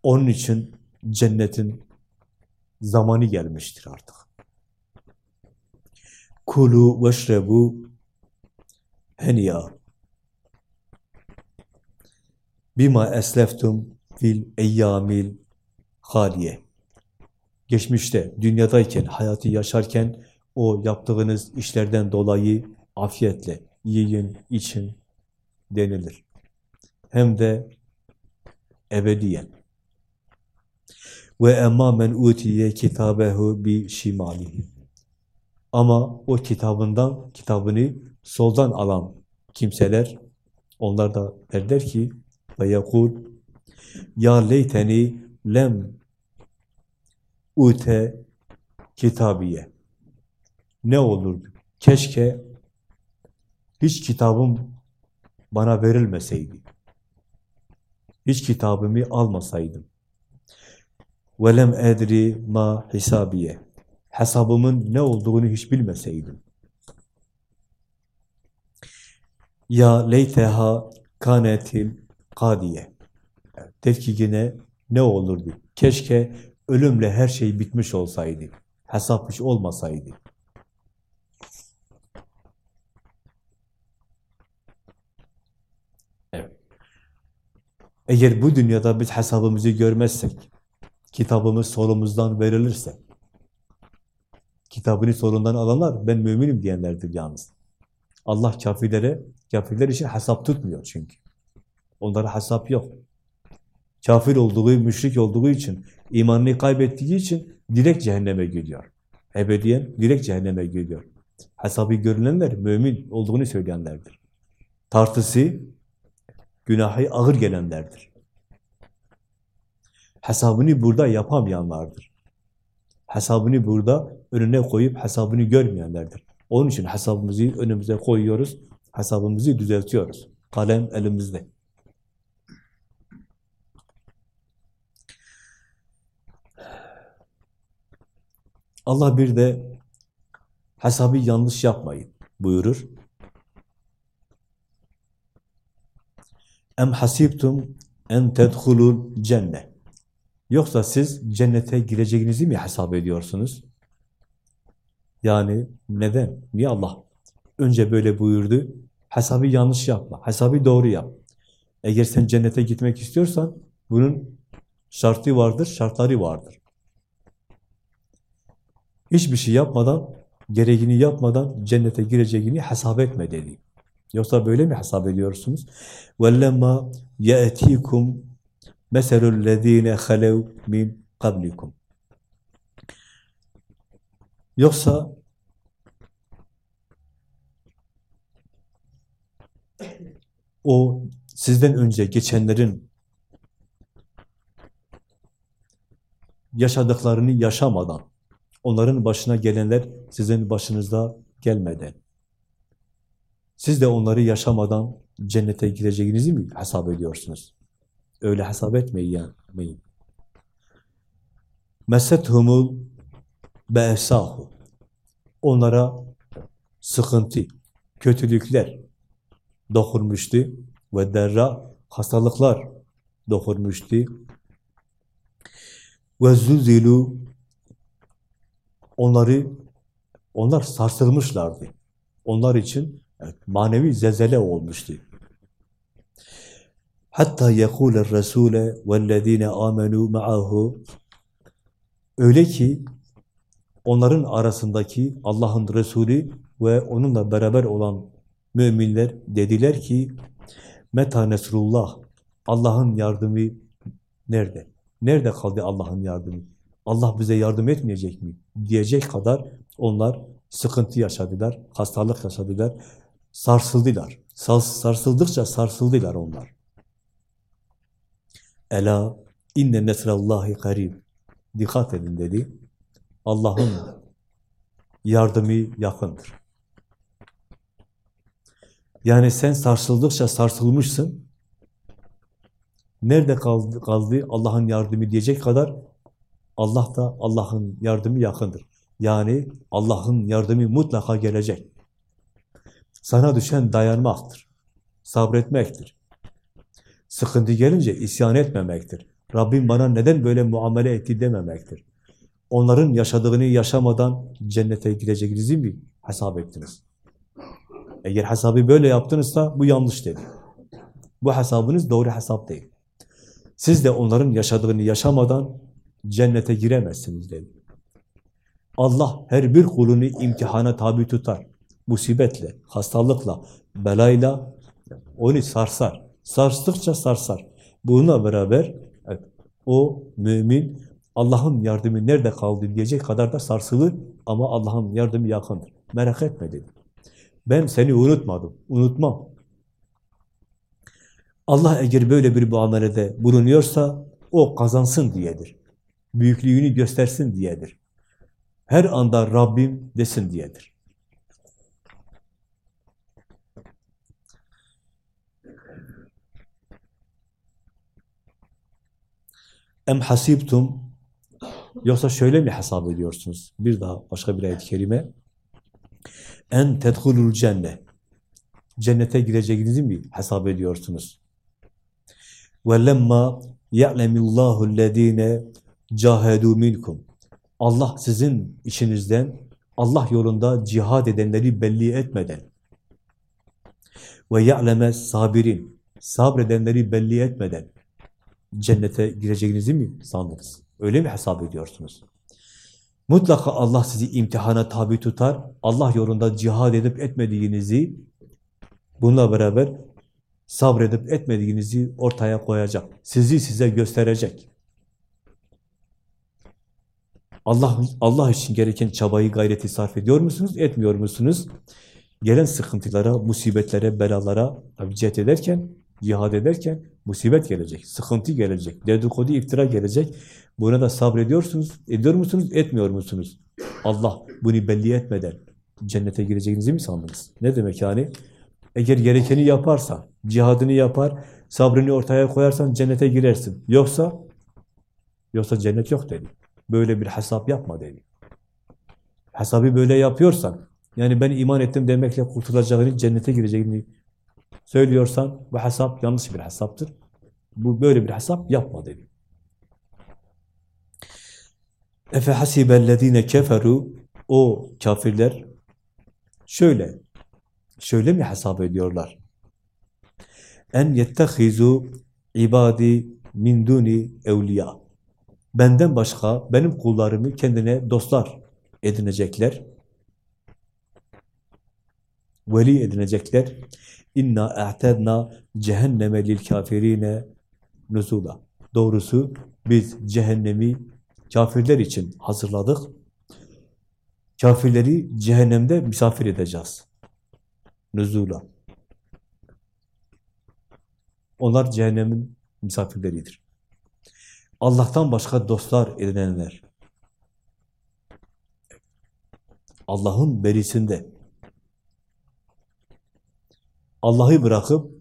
Onun için cennetin zamanı gelmiştir artık. Kulu veşrebu heniya bima esleftum fil eyyamil haliye. Geçmişte, dünyadayken, hayatı yaşarken o yaptığınız işlerden dolayı afiyetle yiyin, için denilir. Hem de ebediyen. Ve emma men utiye kitabehu bi şimalihi. Ama o kitabından, kitabını soldan alan kimseler, onlar da derler ki ve yekul ya leyteni lem ute kitabiye. Ne olurdu? Keşke hiç kitabım bana verilmeseydi. Hiç kitabımı almasaydım. Velem edri ma hisabiye. Hesabımın ne olduğunu hiç bilmeseydim. Ya leyteha kanetil kadiye. Ki yine ne olurdu? Keşke ölümle her şey bitmiş olsaydı. Hesap hiç olmasaydı. Eğer bu dünyada biz hesabımızı görmezsek, kitabımız solumuzdan verilirse, kitabını solundan alanlar ben müminim diyenlerdir yalnız. Allah kafirlere, kafirler için hesap tutmuyor çünkü. Onlara hesap yok. Kafir olduğu, müşrik olduğu için, imanını kaybettiği için direkt cehenneme gidiyor. Ebediyen direkt cehenneme gidiyor. Hesabı görünenler mümin olduğunu söyleyenlerdir. Tartısı, günahı ağır gelenlerdir. Hesabını burada yapamayanlardır. Hesabını burada önüne koyup hesabını görmeyenlerdir. Onun için hesabımızı önümüze koyuyoruz, hesabımızı düzeltiyoruz. Kalem elimizde. Allah bir de hesabı yanlış yapmayın buyurur. Em hasibtum en tedhulul cennet. Yoksa siz cennete gireceğinizi mi hesap ediyorsunuz? Yani neden? Niye Allah önce böyle buyurdu? Hesabı yanlış yapma, hesabı doğru yap. Eğer sen cennete gitmek istiyorsan bunun şartı vardır, şartları vardır. Hiçbir şey yapmadan, gereğini yapmadan cennete gireceğini hesap etme dedi. Yoksa böyle mi hesap ediyorsunuz? وَلَّمَّا يَأْتِيكُمْ مَسَلُ الَّذ۪ينَ خَلَوْ مِنْ قَبْلِكُمْ Yoksa o sizden önce geçenlerin yaşadıklarını yaşamadan, onların başına gelenler sizin başınızda gelmeden, siz de onları yaşamadan cennete gireceğinizi mi hesap ediyorsunuz? Öyle hesap etmeyin. Mesethumul be'esahu. Onlara sıkıntı, kötülükler dokunmuştu ve derra hastalıklar dokunmuştu. Ve zuzilu onları onlar sarsılmışlardı. Onlar için evet, manevi zelzele olmuştu. Hatta yekûle resûle vellezîne âmenû ma'ahu Öyle ki onların arasındaki Allah'ın Resulü ve onunla beraber olan müminler dediler ki Meta Nesrullah Allah'ın yardımı nerede? Nerede kaldı Allah'ın yardımı? Allah bize yardım etmeyecek mi? Diyecek kadar onlar sıkıntı yaşadılar, hastalık yaşadılar, sarsıldılar. Sarsıldıkça sarsıldılar onlar. Ela inne nesrallahi karib. Dikkat edin dedi. Allah'ın yardımı yakındır. Yani sen sarsıldıkça sarsılmışsın. Nerede kaldı, kaldı Allah'ın yardımı diyecek kadar Allah da Allah'ın yardımı yakındır. Yani Allah'ın yardımı mutlaka gelecek. Sana düşen dayanmaktır. Sabretmektir. Sıkıntı gelince isyan etmemektir. Rabbim bana neden böyle muamele etti dememektir. Onların yaşadığını yaşamadan cennete gideceğinizi mi hesap ettiniz? Eğer hesabı böyle yaptınızsa bu yanlış dedi. Bu hesabınız doğru hesap değil. Siz de onların yaşadığını yaşamadan cennete giremezsiniz dedi. Allah her bir kulunu imtihana tabi tutar. Musibetle, hastalıkla, belayla onu sarsar. Sarstıkça sarsar. Bununla beraber evet, o mümin Allah'ın yardımı nerede kaldı diyecek kadar da sarsılır ama Allah'ın yardımı yakındır. Merak etme dedi. Ben seni unutmadım, unutmam. Allah eğer böyle bir muamelede bulunuyorsa o kazansın diyedir Büyüklüğünü göstersin diyedir. Her anda Rabbim desin diyedir. Em hasibtum yoksa şöyle mi hesap ediyorsunuz? Bir daha başka bir ayet-i kerime. En tedhulul cennet. Cennete gireceğinizi mi hesap ediyorsunuz? وَلَمَّا يَعْلَمِ اللّٰهُ الَّذ۪ينَ cahedu minkum. Allah sizin işinizden, Allah yolunda cihad edenleri belli etmeden ve ya'leme sabirin, sabredenleri belli etmeden cennete gireceğinizi mi sandınız? Öyle mi hesap ediyorsunuz? Mutlaka Allah sizi imtihana tabi tutar. Allah yolunda cihad edip etmediğinizi bununla beraber sabredip etmediğinizi ortaya koyacak. Sizi size gösterecek. Allah Allah için gereken çabayı, gayreti sarf ediyor musunuz, etmiyor musunuz? Gelen sıkıntılara, musibetlere, belalara tabi ederken, cihad ederken musibet gelecek, sıkıntı gelecek, dedikodu, iftira gelecek. Buna da sabrediyorsunuz, ediyor musunuz, etmiyor musunuz? Allah bunu belli etmeden cennete gireceğinizi mi sandınız? Ne demek yani? Eğer gerekeni yaparsan, cihadını yapar, sabrını ortaya koyarsan cennete girersin. Yoksa, yoksa cennet yok dedi. Böyle bir hesap yapma dedi. Hesabı böyle yapıyorsan, yani ben iman ettim demekle kurtulacağını, cennete gireceğini söylüyorsan, bu hesap yanlış bir hesaptır. Bu böyle bir hesap yapma dedi. Efe hasibellezine keferu o kafirler şöyle şöyle mi hesap ediyorlar? En yettehizu ibadi min duni evliya. Benden başka benim kullarımı kendine dostlar edinecekler. Veli edinecekler. İnna a'tedna cehenneme lil kafirine nuzula. Doğrusu biz cehennemi kafirler için hazırladık. Kafirleri cehennemde misafir edeceğiz. Nuzula. Onlar cehennemin misafirleridir. Allah'tan başka dostlar edinenler. Allah'ın berisinde. Allah'ı bırakıp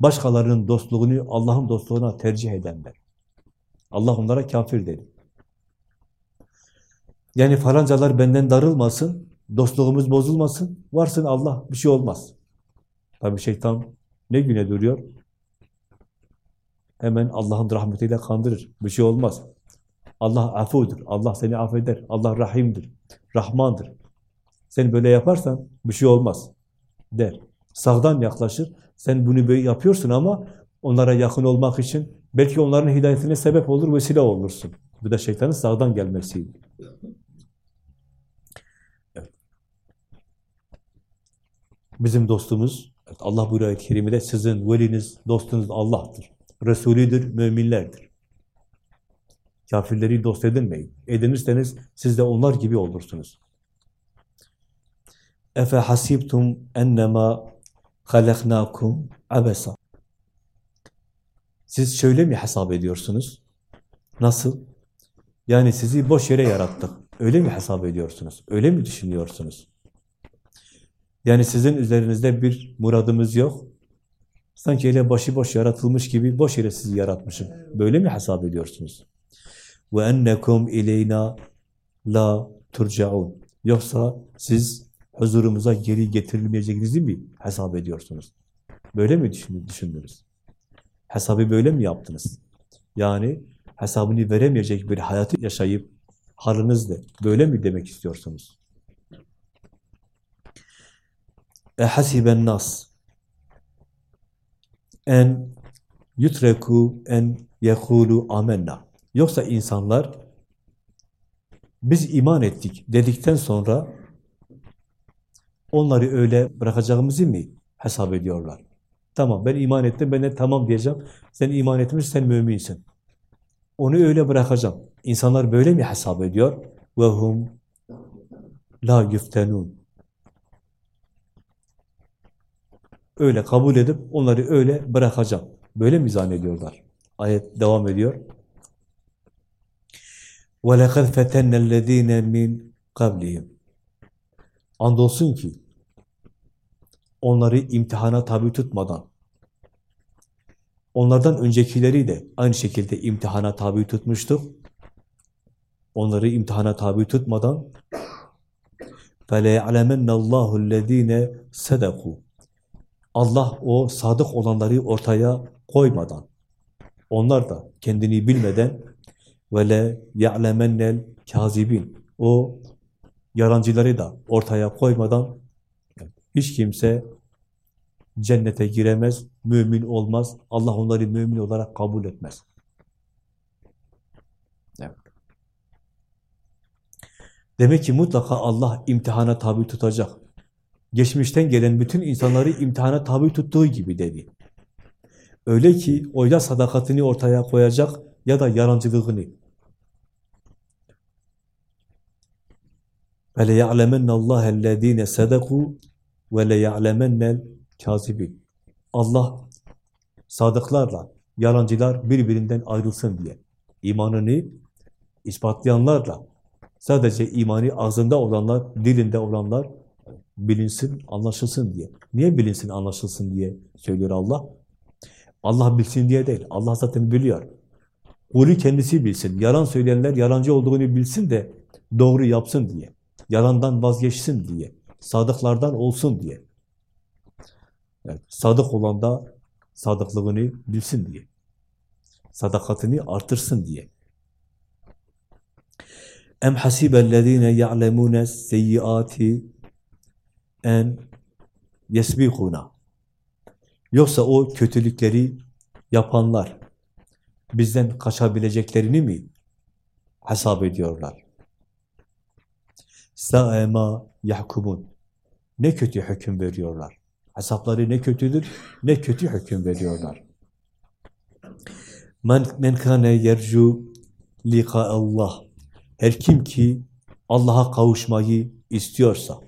başkalarının dostluğunu Allah'ın dostluğuna tercih edenler. Allah onlara kafir dedi. Yani falancalar benden darılmasın, dostluğumuz bozulmasın, varsın Allah, bir şey olmaz. Tabi şeytan ne güne duruyor? Hemen Allah'ın rahmetiyle kandırır. Bir şey olmaz. Allah afudur. Allah seni affeder. Allah rahimdir. Rahmandır. Sen böyle yaparsan bir şey olmaz. Der. Sağdan yaklaşır. Sen bunu böyle yapıyorsun ama onlara yakın olmak için belki onların hidayetine sebep olur, vesile olursun. Bu da şeytanın sağdan gelmesiydi. Bizim dostumuz, Allah buyuruyor ayet-i kerimede sizin veliniz, dostunuz Allah'tır. Resulüdür, müminlerdir. Kafirleri dost edinmeyin. Edinirseniz siz de onlar gibi olursunuz. Efe hasibtum ennema halaknakum abesa. Siz şöyle mi hesap ediyorsunuz? Nasıl? Yani sizi boş yere yarattık. Öyle mi hesap ediyorsunuz? Öyle mi düşünüyorsunuz? Yani sizin üzerinizde bir muradımız yok. Sanki öyle başıboş yaratılmış gibi boş yere sizi yaratmışım. Böyle mi hesap ediyorsunuz? Ve ennekum ileyna la turcaun. Yoksa siz huzurumuza geri getirilmeyeceğinizi mi hesap ediyorsunuz? Böyle mi düşündünüz? Hesabı böyle mi yaptınız? Yani hesabını veremeyecek bir hayatı yaşayıp halınızda böyle mi demek istiyorsunuz? Ehasiben nas en yutreku en yekulu amenna. Yoksa insanlar biz iman ettik dedikten sonra onları öyle bırakacağımızı mı hesap ediyorlar? Tamam ben iman ettim, ben de tamam diyeceğim. Sen iman etmiş, sen müminsin. Onu öyle bırakacağım. İnsanlar böyle mi hesap ediyor? وَهُمْ la yuftenun. Öyle kabul edip onları öyle bırakacağım. Böyle mi zannediyorlar? Ayet devam ediyor. وَلَقَدْ فَتَنَّ الَّذ۪ينَ مِنْ قَبْلِهِمْ Andolsun ki onları imtihana tabi tutmadan onlardan öncekileri de aynı şekilde imtihana tabi tutmuştuk. Onları imtihana tabi tutmadan فَلَيَعْلَمَنَّ اللّٰهُ الَّذ۪ينَ صَدَقُوا Allah o sadık olanları ortaya koymadan, onlar da kendini bilmeden ve le ya'lemennel kazibin o yalancıları da ortaya koymadan hiç kimse cennete giremez, mümin olmaz. Allah onları mümin olarak kabul etmez. Demek ki mutlaka Allah imtihana tabi tutacak Geçmişten gelen bütün insanları imtihana tabi tuttuğu gibi dedi. Öyle ki o ya sadakatini ortaya koyacak ya da yalancılığını. وَلَيَعْلَمَنَّ اللّٰهَ الَّذ۪ينَ صَدَقُوا وَلَيَعْلَمَنَّ الْكَاذِبِينَ Allah sadıklarla yalancılar birbirinden ayrılsın diye imanını ispatlayanlarla sadece imanı ağzında olanlar, dilinde olanlar bilinsin, anlaşılsın diye. Niye bilinsin, anlaşılsın diye söylüyor Allah? Allah bilsin diye değil. Allah zaten biliyor. Kulü kendisi bilsin. Yalan söyleyenler yalancı olduğunu bilsin de doğru yapsın diye. Yalandan vazgeçsin diye. Sadıklardan olsun diye. Evet, sadık olan da sadıklığını bilsin diye. Sadakatini artırsın diye. Em hasibellezine ya'lemune seyyiati en yesbikuna. Yoksa o kötülükleri yapanlar bizden kaçabileceklerini mi hesap ediyorlar? Sa'ema yahkumun. Ne kötü hüküm veriyorlar. Hesapları ne kötüdür, ne kötü hüküm veriyorlar. Men, men kâne yercu lika Allah. Her kim ki Allah'a kavuşmayı istiyorsa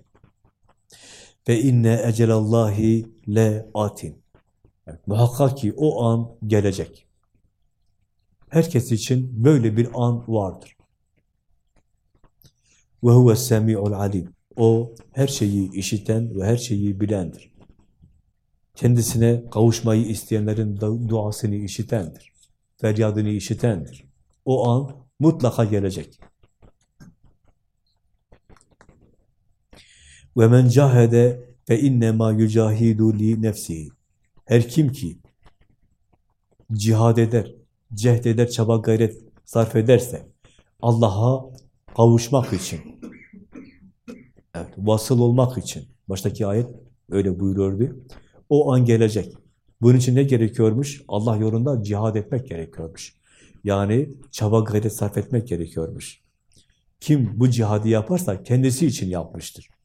ve inne ecelallahi le atin. Yani muhakkak ki o an gelecek. Herkes için böyle bir an vardır. Ve huve semi'ul alim. O her şeyi işiten ve her şeyi bilendir. Kendisine kavuşmayı isteyenlerin duasını işitendir. Feryadını işitendir. O an mutlaka gelecek. Ve men cahede fe innema yucahidu li nefsihi. Her kim ki cihad eder, cehd eder, çaba gayret sarf ederse Allah'a kavuşmak için, evet, vasıl olmak için, baştaki ayet öyle buyuruyordu. O an gelecek. Bunun için ne gerekiyormuş? Allah yolunda cihad etmek gerekiyormuş. Yani çaba gayret sarf etmek gerekiyormuş. Kim bu cihadı yaparsa kendisi için yapmıştır.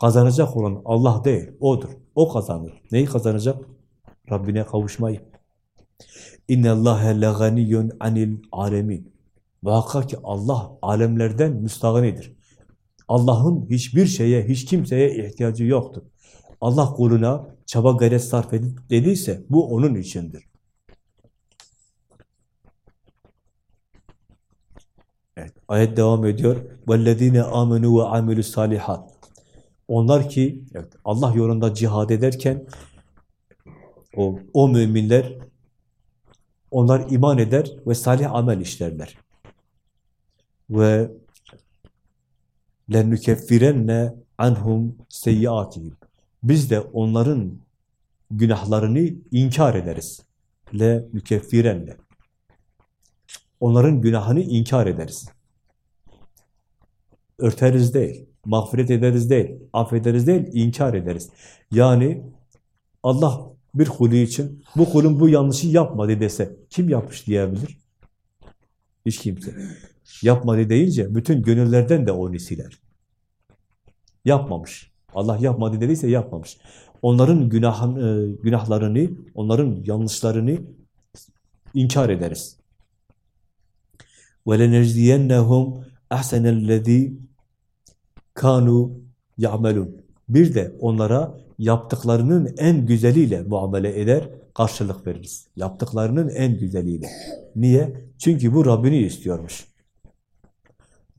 Kazanacak olan Allah değil, O'dur. O kazanır. Neyi kazanacak? Rabbine kavuşmayı. اِنَّ اللّٰهَ لَغَنِيٌ عَنِ الْعَالَمِينَ Muhakkak ki Allah alemlerden müstağnidir. Allah'ın hiçbir şeye, hiç kimseye ihtiyacı yoktur. Allah kuluna çaba gayret sarf edip dediyse bu onun içindir. Evet, ayet devam ediyor. وَالَّذ۪ينَ آمَنُوا وَعَمِلُوا الصَّالِحَاتِ onlar ki evet, Allah yolunda cihad ederken o, o müminler onlar iman eder ve salih amel işlerler. Ve lennükeffirenne anhum seyyiatihim. Biz de onların günahlarını inkar ederiz. Le nükeffirenne. Onların günahını inkar ederiz. Örteriz değil, mağfiret ederiz değil, affederiz değil, inkar ederiz. Yani Allah bir kulü için bu kulun bu yanlışı yapmadı dese kim yapmış diyebilir? Hiç kimse. Yapmadı deyince bütün gönüllerden de onu siler. Yapmamış. Allah yapmadı dediyse yapmamış. Onların günahın, e, günahlarını, onların yanlışlarını inkar ederiz. وَلَنَجْزِيَنَّهُمْ اَحْسَنَ الَّذ۪ي kanu ya'melun. Bir de onlara yaptıklarının en güzeliyle muamele eder, karşılık veririz. Yaptıklarının en güzeliyle. Niye? Çünkü bu Rabbini istiyormuş.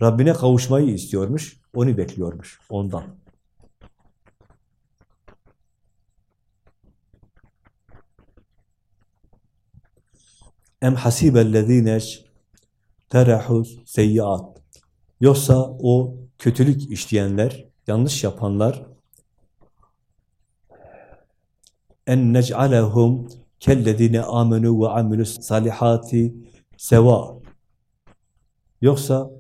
Rabbine kavuşmayı istiyormuş, onu bekliyormuş ondan. Em hasibellezine terahu seyyiat. Yoksa o kötülük işleyenler, yanlış yapanlar en nec'alehum kellezine amenu ve amilus salihati seva. Yoksa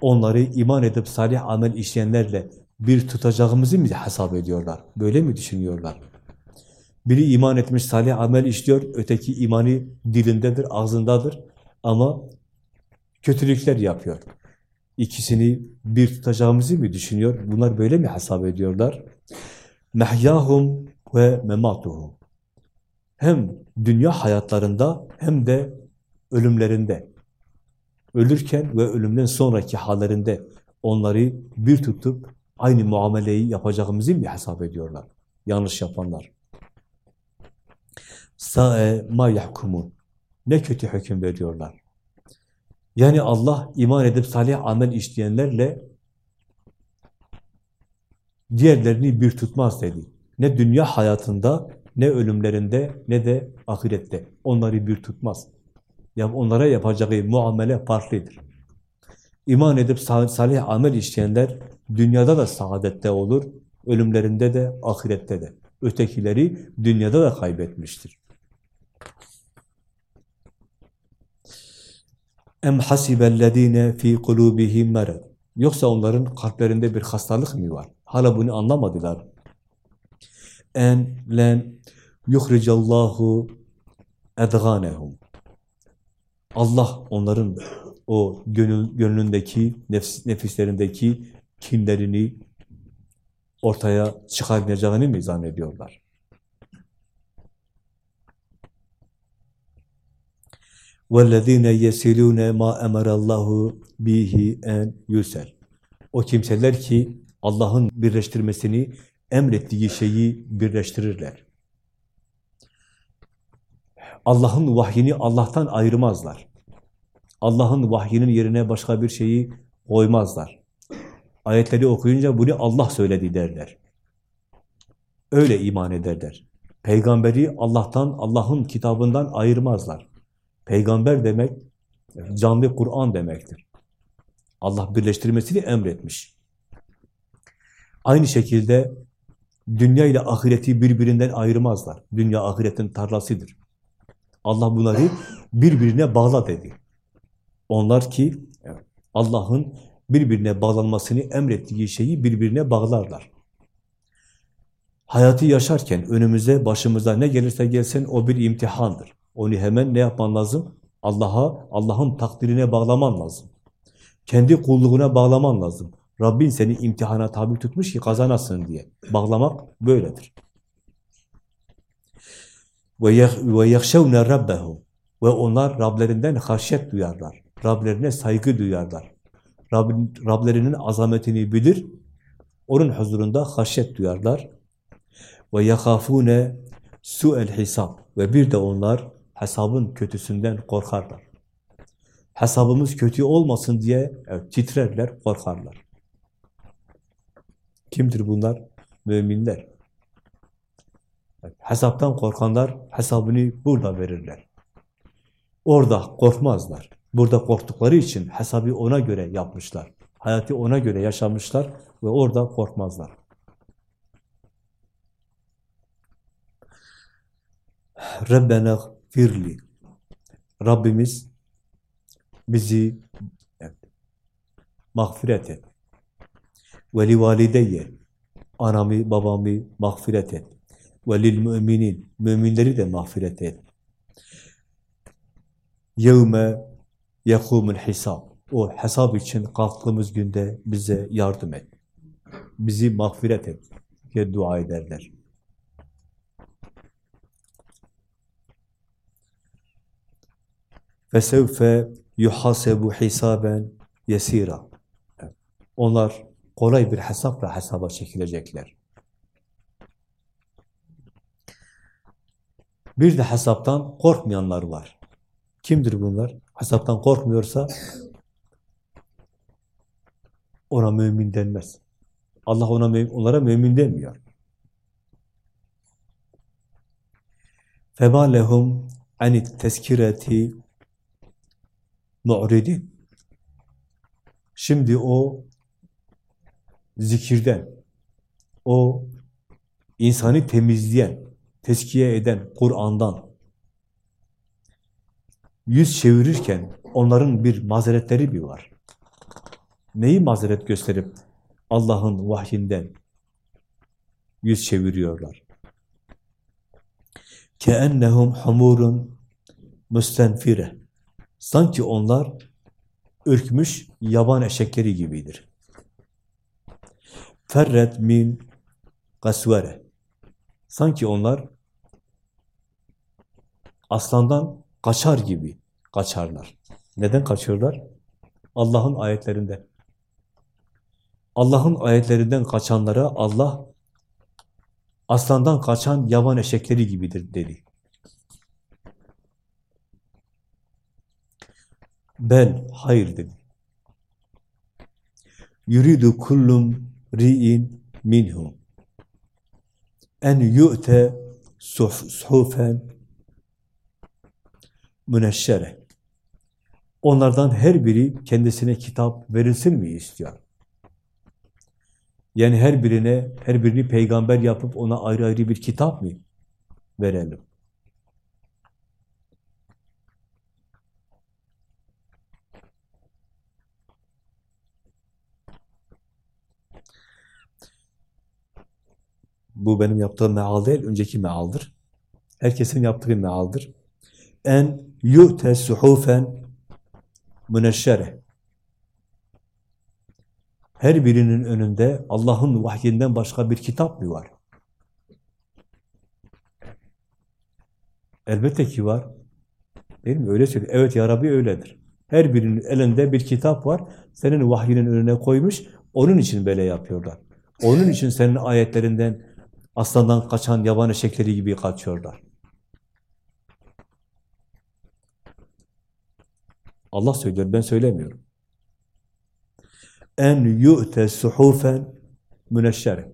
onları iman edip salih amel işleyenlerle bir tutacağımızı mı hesap ediyorlar? Böyle mi düşünüyorlar? Biri iman etmiş, salih amel işliyor, öteki imanı dilindedir, ağzındadır ama kötülükler yapıyor. İkisini bir tutacağımızı mı düşünüyor? Bunlar böyle mi hesap ediyorlar? Mehyahum ve mematuhum. Hem dünya hayatlarında hem de ölümlerinde. Ölürken ve ölümden sonraki hallerinde onları bir tutup aynı muameleyi yapacağımızı mı hesap ediyorlar? Yanlış yapanlar. Sa'e ma yahkumun. Ne kötü hüküm veriyorlar. Yani Allah iman edip salih amel işleyenlerle diğerlerini bir tutmaz dedi. Ne dünya hayatında, ne ölümlerinde, ne de ahirette. Onları bir tutmaz. Ya onlara yapacağı muamele farklıdır. İman edip salih amel işleyenler dünyada da saadette olur, ölümlerinde de, ahirette de. Ötekileri dünyada da kaybetmiştir. Em hasibellezine fi kulubihim merad. Yoksa onların kalplerinde bir hastalık mı var? Hala bunu anlamadılar. En len yuhricallahu edganehum. Allah onların o gönül, gönlündeki, nefs, nefislerindeki kinlerini ortaya çıkarmayacağını mı zannediyorlar? وَالَّذ۪ينَ يَسِلُونَ مَا اَمَرَ اللّٰهُ بِهِ اَنْ يُسَلْ O kimseler ki Allah'ın birleştirmesini emrettiği şeyi birleştirirler. Allah'ın vahyini Allah'tan ayırmazlar. Allah'ın vahyinin yerine başka bir şeyi koymazlar. Ayetleri okuyunca bunu Allah söyledi derler. Öyle iman ederler. Peygamberi Allah'tan, Allah'ın kitabından ayırmazlar. Peygamber demek canlı Kur'an demektir. Allah birleştirmesini emretmiş. Aynı şekilde dünya ile ahireti birbirinden ayırmazlar. Dünya ahiretin tarlasıdır. Allah bunları birbirine bağla dedi. Onlar ki Allah'ın birbirine bağlanmasını emrettiği şeyi birbirine bağlarlar. Hayatı yaşarken önümüze, başımıza ne gelirse gelsin o bir imtihandır. Onu hemen ne yapman lazım? Allah'a, Allah'ın takdirine bağlaman lazım. Kendi kulluğuna bağlaman lazım. Rabbin seni imtihana tabi tutmuş ki kazanasın diye. Bağlamak böyledir. Ve yahşevne rabbehum ve onlar Rablerinden haşyet duyarlar. Rablerine saygı duyarlar. Rab, Rablerinin azametini bilir. Onun huzurunda haşyet duyarlar. Ve yahafune su'el hisab ve bir de onlar hesabın kötüsünden korkarlar. hesabımız kötü olmasın diye evet, titrerler, korkarlar. Kimdir bunlar? Müminler. Hesaptan korkanlar hesabını burada verirler. Orada korkmazlar. Burada korktukları için hesabı ona göre yapmışlar. Hayatı ona göre yaşamışlar ve orada korkmazlar. Rabbena firli. Rabbimiz bizi mağfiret et. Ve li valideyye. Anamı, babamı mağfiret et. Ve lil müminin. Müminleri de mağfiret et. Yevme yekumul hisab. O hesap için kalktığımız günde bize yardım et. Bizi mağfiret et diye dua ederler. Ve sevfe yuhasebu hisaben yesira. Onlar kolay bir hesapla hesaba çekilecekler. Bir de hesaptan korkmayanlar var. Kimdir bunlar? Hesaptan korkmuyorsa ona mümin denmez. Allah ona mümin, onlara mümin demiyor. فَمَا لَهُمْ عَنِ التَّذْكِرَةِ mu'ridi. Şimdi o zikirden, o insanı temizleyen, teskiye eden Kur'an'dan yüz çevirirken onların bir mazeretleri bir var. Neyi mazeret gösterip Allah'ın vahyinden yüz çeviriyorlar? Keennehum hamurun müstenfire. Sanki onlar ürkmüş yaban eşekleri gibidir. Ferret min kasvere. Sanki onlar aslandan kaçar gibi kaçarlar. Neden kaçıyorlar? Allah'ın ayetlerinden. Allah'ın ayetlerinden kaçanlara Allah aslandan kaçan yaban eşekleri gibidir dedi. Bel, hayır dedi. Yuridu kullum ri'in minhum en yu'te suhufen müneşşere. Onlardan her biri kendisine kitap verilsin mi istiyor? Yani her birine, her birini peygamber yapıp ona ayrı ayrı bir kitap mı verelim? Bu benim yaptığım meal değil, önceki mealdir. Herkesin yaptığı mealdir. En yu'te suhufen müneşşere. Her birinin önünde Allah'ın vahyinden başka bir kitap mı var? Elbette ki var. Değil mi? Öyle söylüyor. Evet ya Rabbi öyledir. Her birinin elinde bir kitap var. Senin vahyinin önüne koymuş. Onun için böyle yapıyorlar. Onun için senin ayetlerinden aslandan kaçan yaban eşekleri gibi kaçıyorlar. Allah söylüyor, ben söylemiyorum. En yu'te suhufen müneşşere.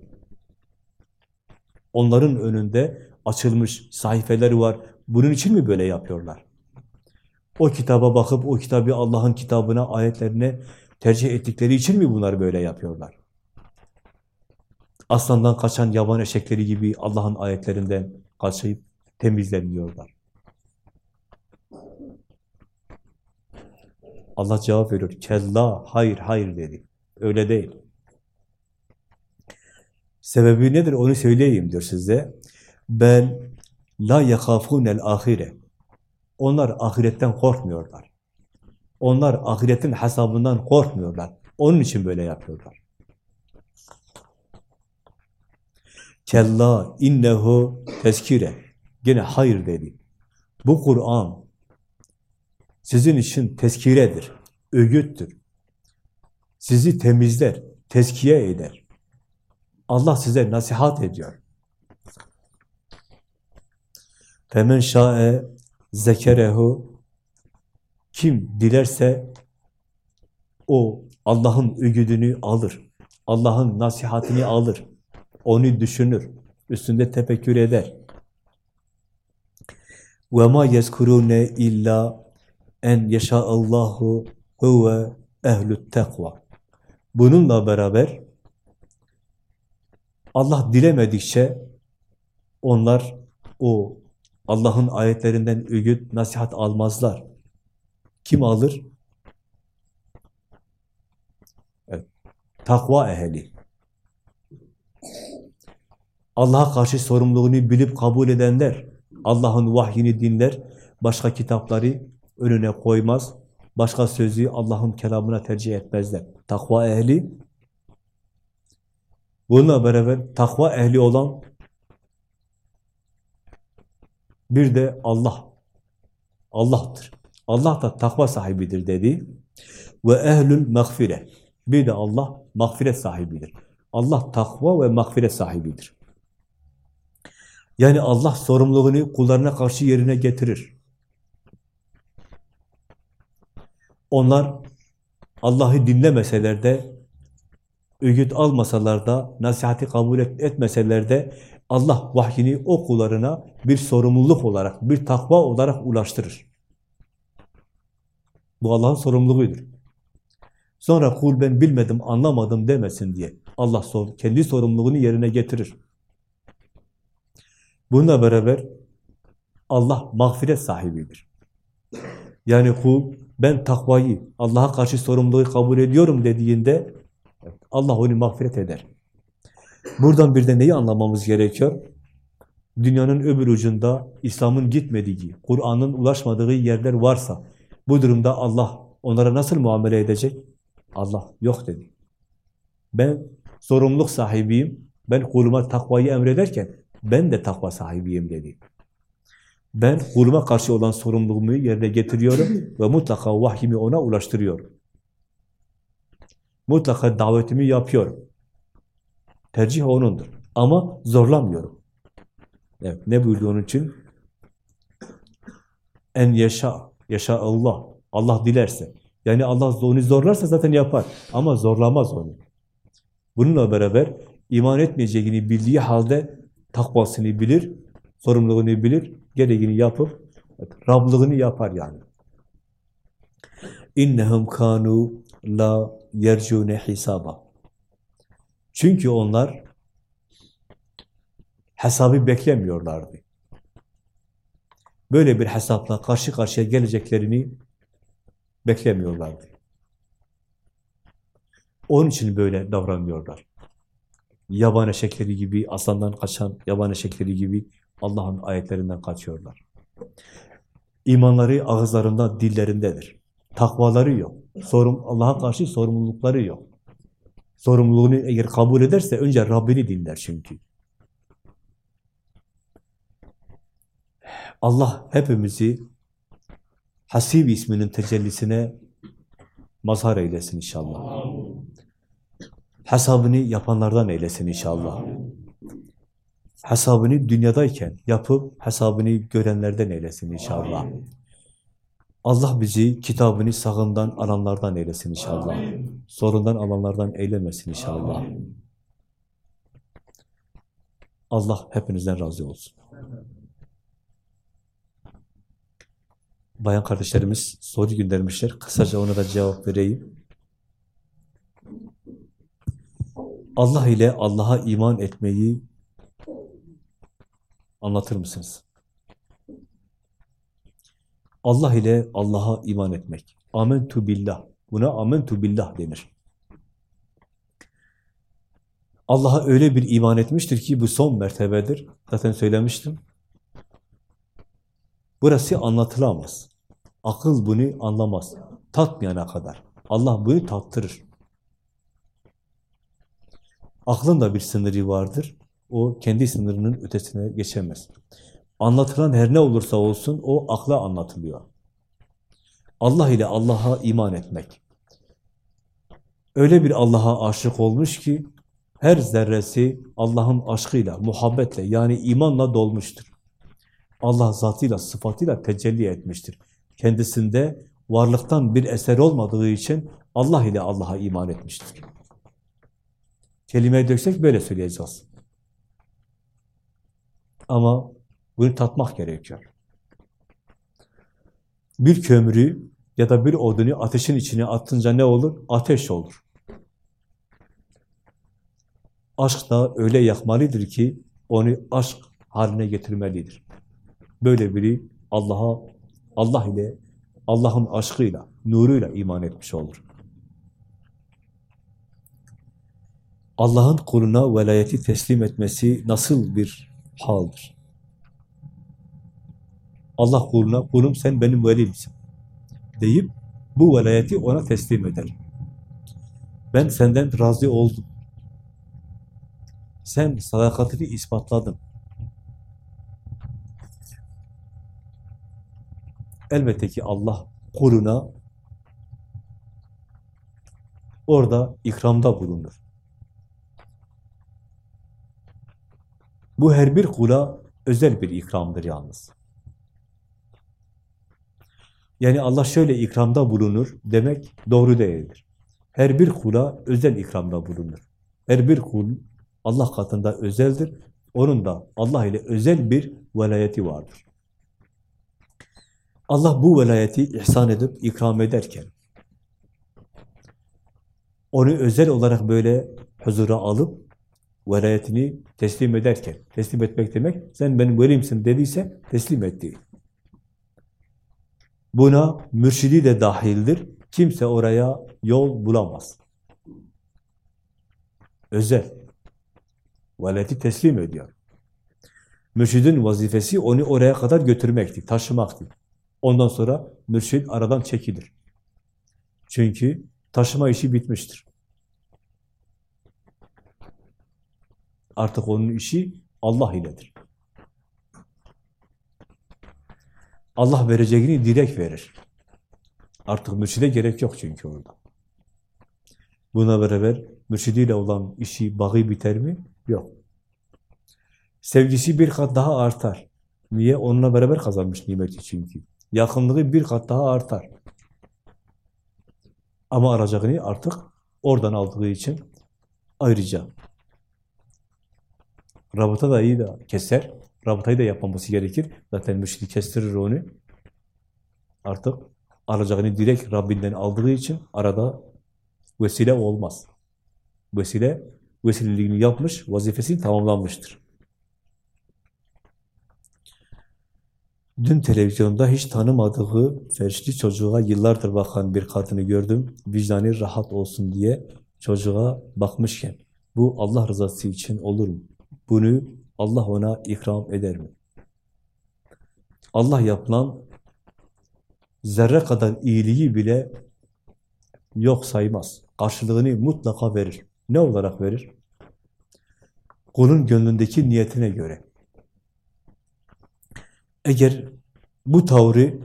Onların önünde açılmış sayfeleri var. Bunun için mi böyle yapıyorlar? O kitaba bakıp o kitabı Allah'ın kitabına, ayetlerine tercih ettikleri için mi bunlar böyle yapıyorlar? Aslandan kaçan yaban eşekleri gibi Allah'ın ayetlerinden kaçayıp temizleniyorlar. Allah cevap veriyor. Kella, hayır, hayır dedi. Öyle değil. Sebebi nedir onu söyleyeyim diyor size. Ben la yakafûnel ahire. Onlar ahiretten korkmuyorlar. Onlar ahiretin hesabından korkmuyorlar. Onun için böyle yapıyorlar. Kella innehu tezkire. Gene hayır dedi. Bu Kur'an sizin için tezkiredir, öğüttür. Sizi temizler, tezkiye eder. Allah size nasihat ediyor. Femen şa'e zekerehu Kim dilerse o Allah'ın öğüdünü alır. Allah'ın nasihatini alır. Onu düşünür. Üstünde tefekkür eder. وَمَا يَذْكُرُونَ illa en yeşâallahu huve ehlü't tekva. Bununla beraber Allah dilemedikçe onlar o Allah'ın ayetlerinden öğüt, nasihat almazlar. Kim alır? Evet, takva ehli. Allah'a karşı sorumluluğunu bilip kabul edenler, Allah'ın vahyini dinler, başka kitapları önüne koymaz, başka sözü Allah'ın kelamına tercih etmezler. Takva ehli, bununla beraber takva ehli olan bir de Allah. Allah'tır. Allah da takva sahibidir dedi. Ve ehlül mağfire. Bir de Allah mağfiret sahibidir. Allah takva ve mağfiret sahibidir. Yani Allah sorumluluğunu kullarına karşı yerine getirir. Onlar Allah'ı dinlemeseler de, öğüt almasalar da, nasihati kabul etmeseler de Allah vahyini o kullarına bir sorumluluk olarak, bir takva olarak ulaştırır. Bu Allah'ın sorumluluğudur. Sonra kul ben bilmedim, anlamadım demesin diye Allah kendi sorumluluğunu yerine getirir. Bununla beraber Allah mağfiret sahibidir. Yani kul ben takvayı, Allah'a karşı sorumluluğu kabul ediyorum dediğinde Allah onu mağfiret eder. Buradan bir de neyi anlamamız gerekiyor? Dünyanın öbür ucunda İslam'ın gitmediği, Kur'an'ın ulaşmadığı yerler varsa bu durumda Allah onlara nasıl muamele edecek? Allah yok dedi. Ben sorumluluk sahibiyim. Ben kuluma takvayı emrederken ben de takva sahibiyim dedi. Ben kuluma karşı olan sorumluluğumu yerine getiriyorum ve mutlaka vahyimi ona ulaştırıyorum. Mutlaka davetimi yapıyorum. Tercih onundur. Ama zorlamıyorum. Evet, ne buyurdu onun için? En yaşa, yaşa Allah. Allah dilerse. Yani Allah onu zorlarsa zaten yapar. Ama zorlamaz onu. Bununla beraber iman etmeyeceğini bildiği halde takvasını bilir, sorumluluğunu bilir, gereğini yapıp Rablığını yapar yani. İnnehum kanu la yercune hisaba. Çünkü onlar hesabı beklemiyorlardı. Böyle bir hesapla karşı karşıya geleceklerini beklemiyorlardı. Onun için böyle davranıyorlar. Yaban eşekleri gibi, aslandan kaçan yaban eşekleri gibi Allah'ın ayetlerinden kaçıyorlar. İmanları ağızlarında, dillerindedir. Takvaları yok. Sorum, Allah'a karşı sorumlulukları yok. Sorumluluğunu eğer kabul ederse önce Rabbini dinler çünkü. Allah hepimizi Hasib isminin tecellisine mazhar eylesin inşallah. Hesabını yapanlardan eylesin inşallah. Hesabını dünyadayken yapıp hesabını görenlerden eylesin inşallah. Allah bizi kitabını sağından alanlardan eylesin inşallah. Sorundan alanlardan eylemesin inşallah. Allah hepinizden razı olsun. Bayan kardeşlerimiz soru göndermişler. Kısaca ona da cevap vereyim. Allah ile Allah'a iman etmeyi anlatır mısınız? Allah ile Allah'a iman etmek. Amentu billah. Buna amentu billah denir. Allah'a öyle bir iman etmiştir ki bu son mertebedir. Zaten söylemiştim. Burası anlatılamaz. Akıl bunu anlamaz. Tatmayana kadar. Allah bunu tattırır. Aklın da bir sınırı vardır. O kendi sınırının ötesine geçemez. Anlatılan her ne olursa olsun o akla anlatılıyor. Allah ile Allah'a iman etmek. Öyle bir Allah'a aşık olmuş ki her zerresi Allah'ın aşkıyla, muhabbetle yani imanla dolmuştur. Allah zatıyla, sıfatıyla tecelli etmiştir. Kendisinde varlıktan bir eser olmadığı için Allah ile Allah'a iman etmiştir. Kelime döksek böyle söyleyeceğiz. Ama bunu tatmak gerekiyor. Bir kömürü ya da bir odunu ateşin içine atınca ne olur? Ateş olur. Aşk da öyle yakmalıdır ki onu aşk haline getirmelidir. Böyle biri Allah'a, Allah ile, Allah'ın aşkıyla, nuruyla iman etmiş olur. Allah'ın kuluna velayeti teslim etmesi nasıl bir haldir? Allah kuluna, kulum sen benim velimsin deyip bu velayeti ona teslim eder. Ben senden razı oldum. Sen sadakatini ispatladın. Elbette ki Allah kuluna orada ikramda bulunur. Bu her bir kula özel bir ikramdır yalnız. Yani Allah şöyle ikramda bulunur demek doğru değildir. Her bir kula özel ikramda bulunur. Her bir kul Allah katında özeldir. Onun da Allah ile özel bir velayeti vardır. Allah bu velayeti ihsan edip ikram ederken onu özel olarak böyle huzura alıp velayetini teslim ederken, teslim etmek demek, sen benim velimsin dediyse teslim etti. Buna mürşidi de dahildir. Kimse oraya yol bulamaz. Özel. Velayeti teslim ediyor. Mürşidin vazifesi onu oraya kadar götürmekti, taşımaktı. Ondan sonra mürşid aradan çekilir. Çünkü taşıma işi bitmiştir. Artık onun işi Allah iledir. Allah vereceğini direkt verir. Artık mürşide gerek yok çünkü orada. Buna beraber mürşidiyle olan işi, bağı biter mi? Yok. Sevgisi bir kat daha artar. Niye? Onunla beraber kazanmış nimeti çünkü. Yakınlığı bir kat daha artar. Ama aracağını artık oradan aldığı için ayrıca rabıta da iyi de keser. Rabıtayı da yapmaması gerekir. Zaten mürşidi kestirir onu. Artık alacağını direkt Rabbinden aldığı için arada vesile olmaz. Vesile, vesileliğini yapmış, vazifesi tamamlanmıştır. Dün televizyonda hiç tanımadığı felçli çocuğa yıllardır bakan bir kadını gördüm. Vicdanı rahat olsun diye çocuğa bakmışken bu Allah rızası için olur mu? Bunu Allah ona ikram eder mi? Allah yapılan zerre kadar iyiliği bile yok saymaz. Karşılığını mutlaka verir. Ne olarak verir? Kulun gönlündeki niyetine göre. Eğer bu tavrı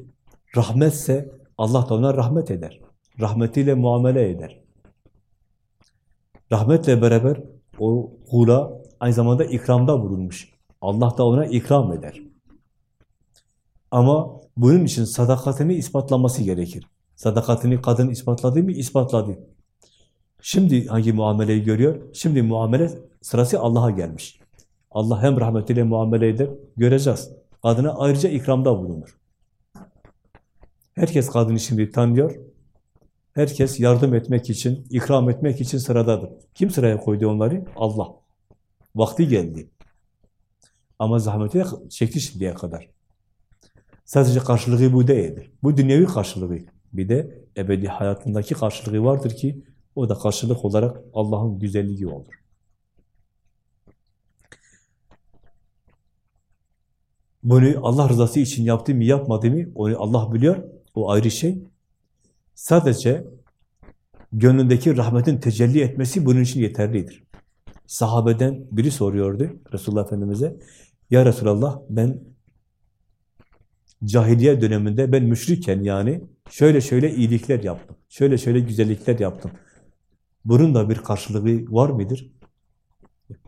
rahmetse Allah da ona rahmet eder. Rahmetiyle muamele eder. Rahmetle beraber o kula aynı zamanda ikramda bulunmuş. Allah da ona ikram eder. Ama bunun için sadakatini ispatlaması gerekir. Sadakatini kadın ispatladı mı? İspatladı. Şimdi hangi muameleyi görüyor? Şimdi muamele sırası Allah'a gelmiş. Allah hem rahmetiyle muamele eder, göreceğiz. Kadına ayrıca ikramda bulunur. Herkes kadını şimdi tanıyor. Herkes yardım etmek için, ikram etmek için sıradadır. Kim sıraya koydu onları? Allah. Vakti geldi. Ama zahmeti çekti şimdiye kadar. Sadece karşılığı bu değildir. Bu dünyevi karşılığı. Bir de ebedi hayatındaki karşılığı vardır ki o da karşılık olarak Allah'ın güzelliği olur. Bunu Allah rızası için yaptı mı yapmadı mı onu Allah biliyor. O ayrı şey. Sadece gönlündeki rahmetin tecelli etmesi bunun için yeterlidir. Sahabeden biri soruyordu Resulullah Efendimiz'e. Ya Resulallah ben cahiliye döneminde ben müşrikken yani şöyle şöyle iyilikler yaptım. Şöyle şöyle güzellikler yaptım. Bunun da bir karşılığı var mıdır?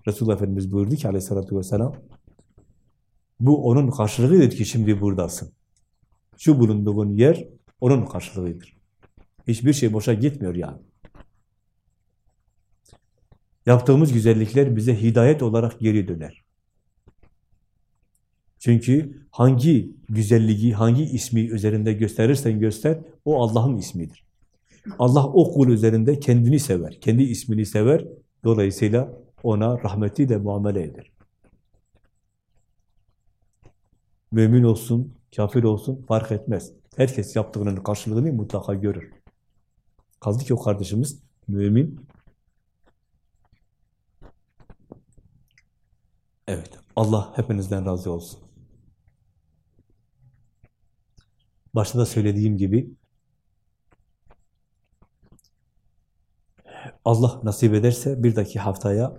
Resulullah Efendimiz buyurdu ki aleyhissalatü vesselam bu onun karşılığıdır ki şimdi buradasın. Şu bulunduğun yer Onun karşılığıdır. Hiçbir şey boşa gitmiyor yani. Yaptığımız güzellikler bize hidayet olarak geri döner. Çünkü hangi güzelliği, hangi ismi üzerinde gösterirsen göster, o Allah'ın ismidir. Allah o kul üzerinde kendini sever, kendi ismini sever. Dolayısıyla ona rahmetiyle muamele eder. Mümin olsun, kafir olsun fark etmez. Herkes yaptığının karşılığını mutlaka görür. Kaldı ki o kardeşimiz mümin. Evet, Allah hepinizden razı olsun. Başta da söylediğim gibi Allah nasip ederse bir dahaki haftaya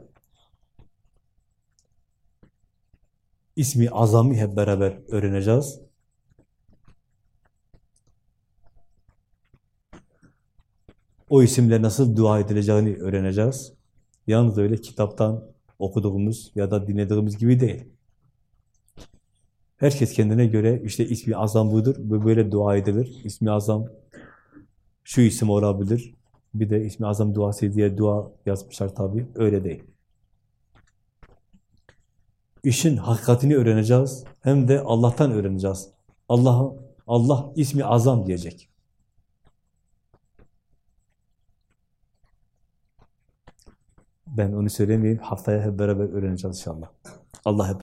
ismi azami hep beraber öğreneceğiz. O isimle nasıl dua edileceğini öğreneceğiz. Yalnız öyle kitaptan okuduğumuz ya da dinlediğimiz gibi değil. Herkes kendine göre işte ismi azam budur, bu böyle dua edilir. İsmi azam şu isim olabilir. Bir de ismi azam duası diye dua yazmışlar tabii. Öyle değil. İşin hakikatini öğreneceğiz. Hem de Allah'tan öğreneceğiz. Allah Allah ismi azam diyecek. Ben onu söylemeyeyim. Haftaya hep beraber öğreneceğiz inşallah. Allah hep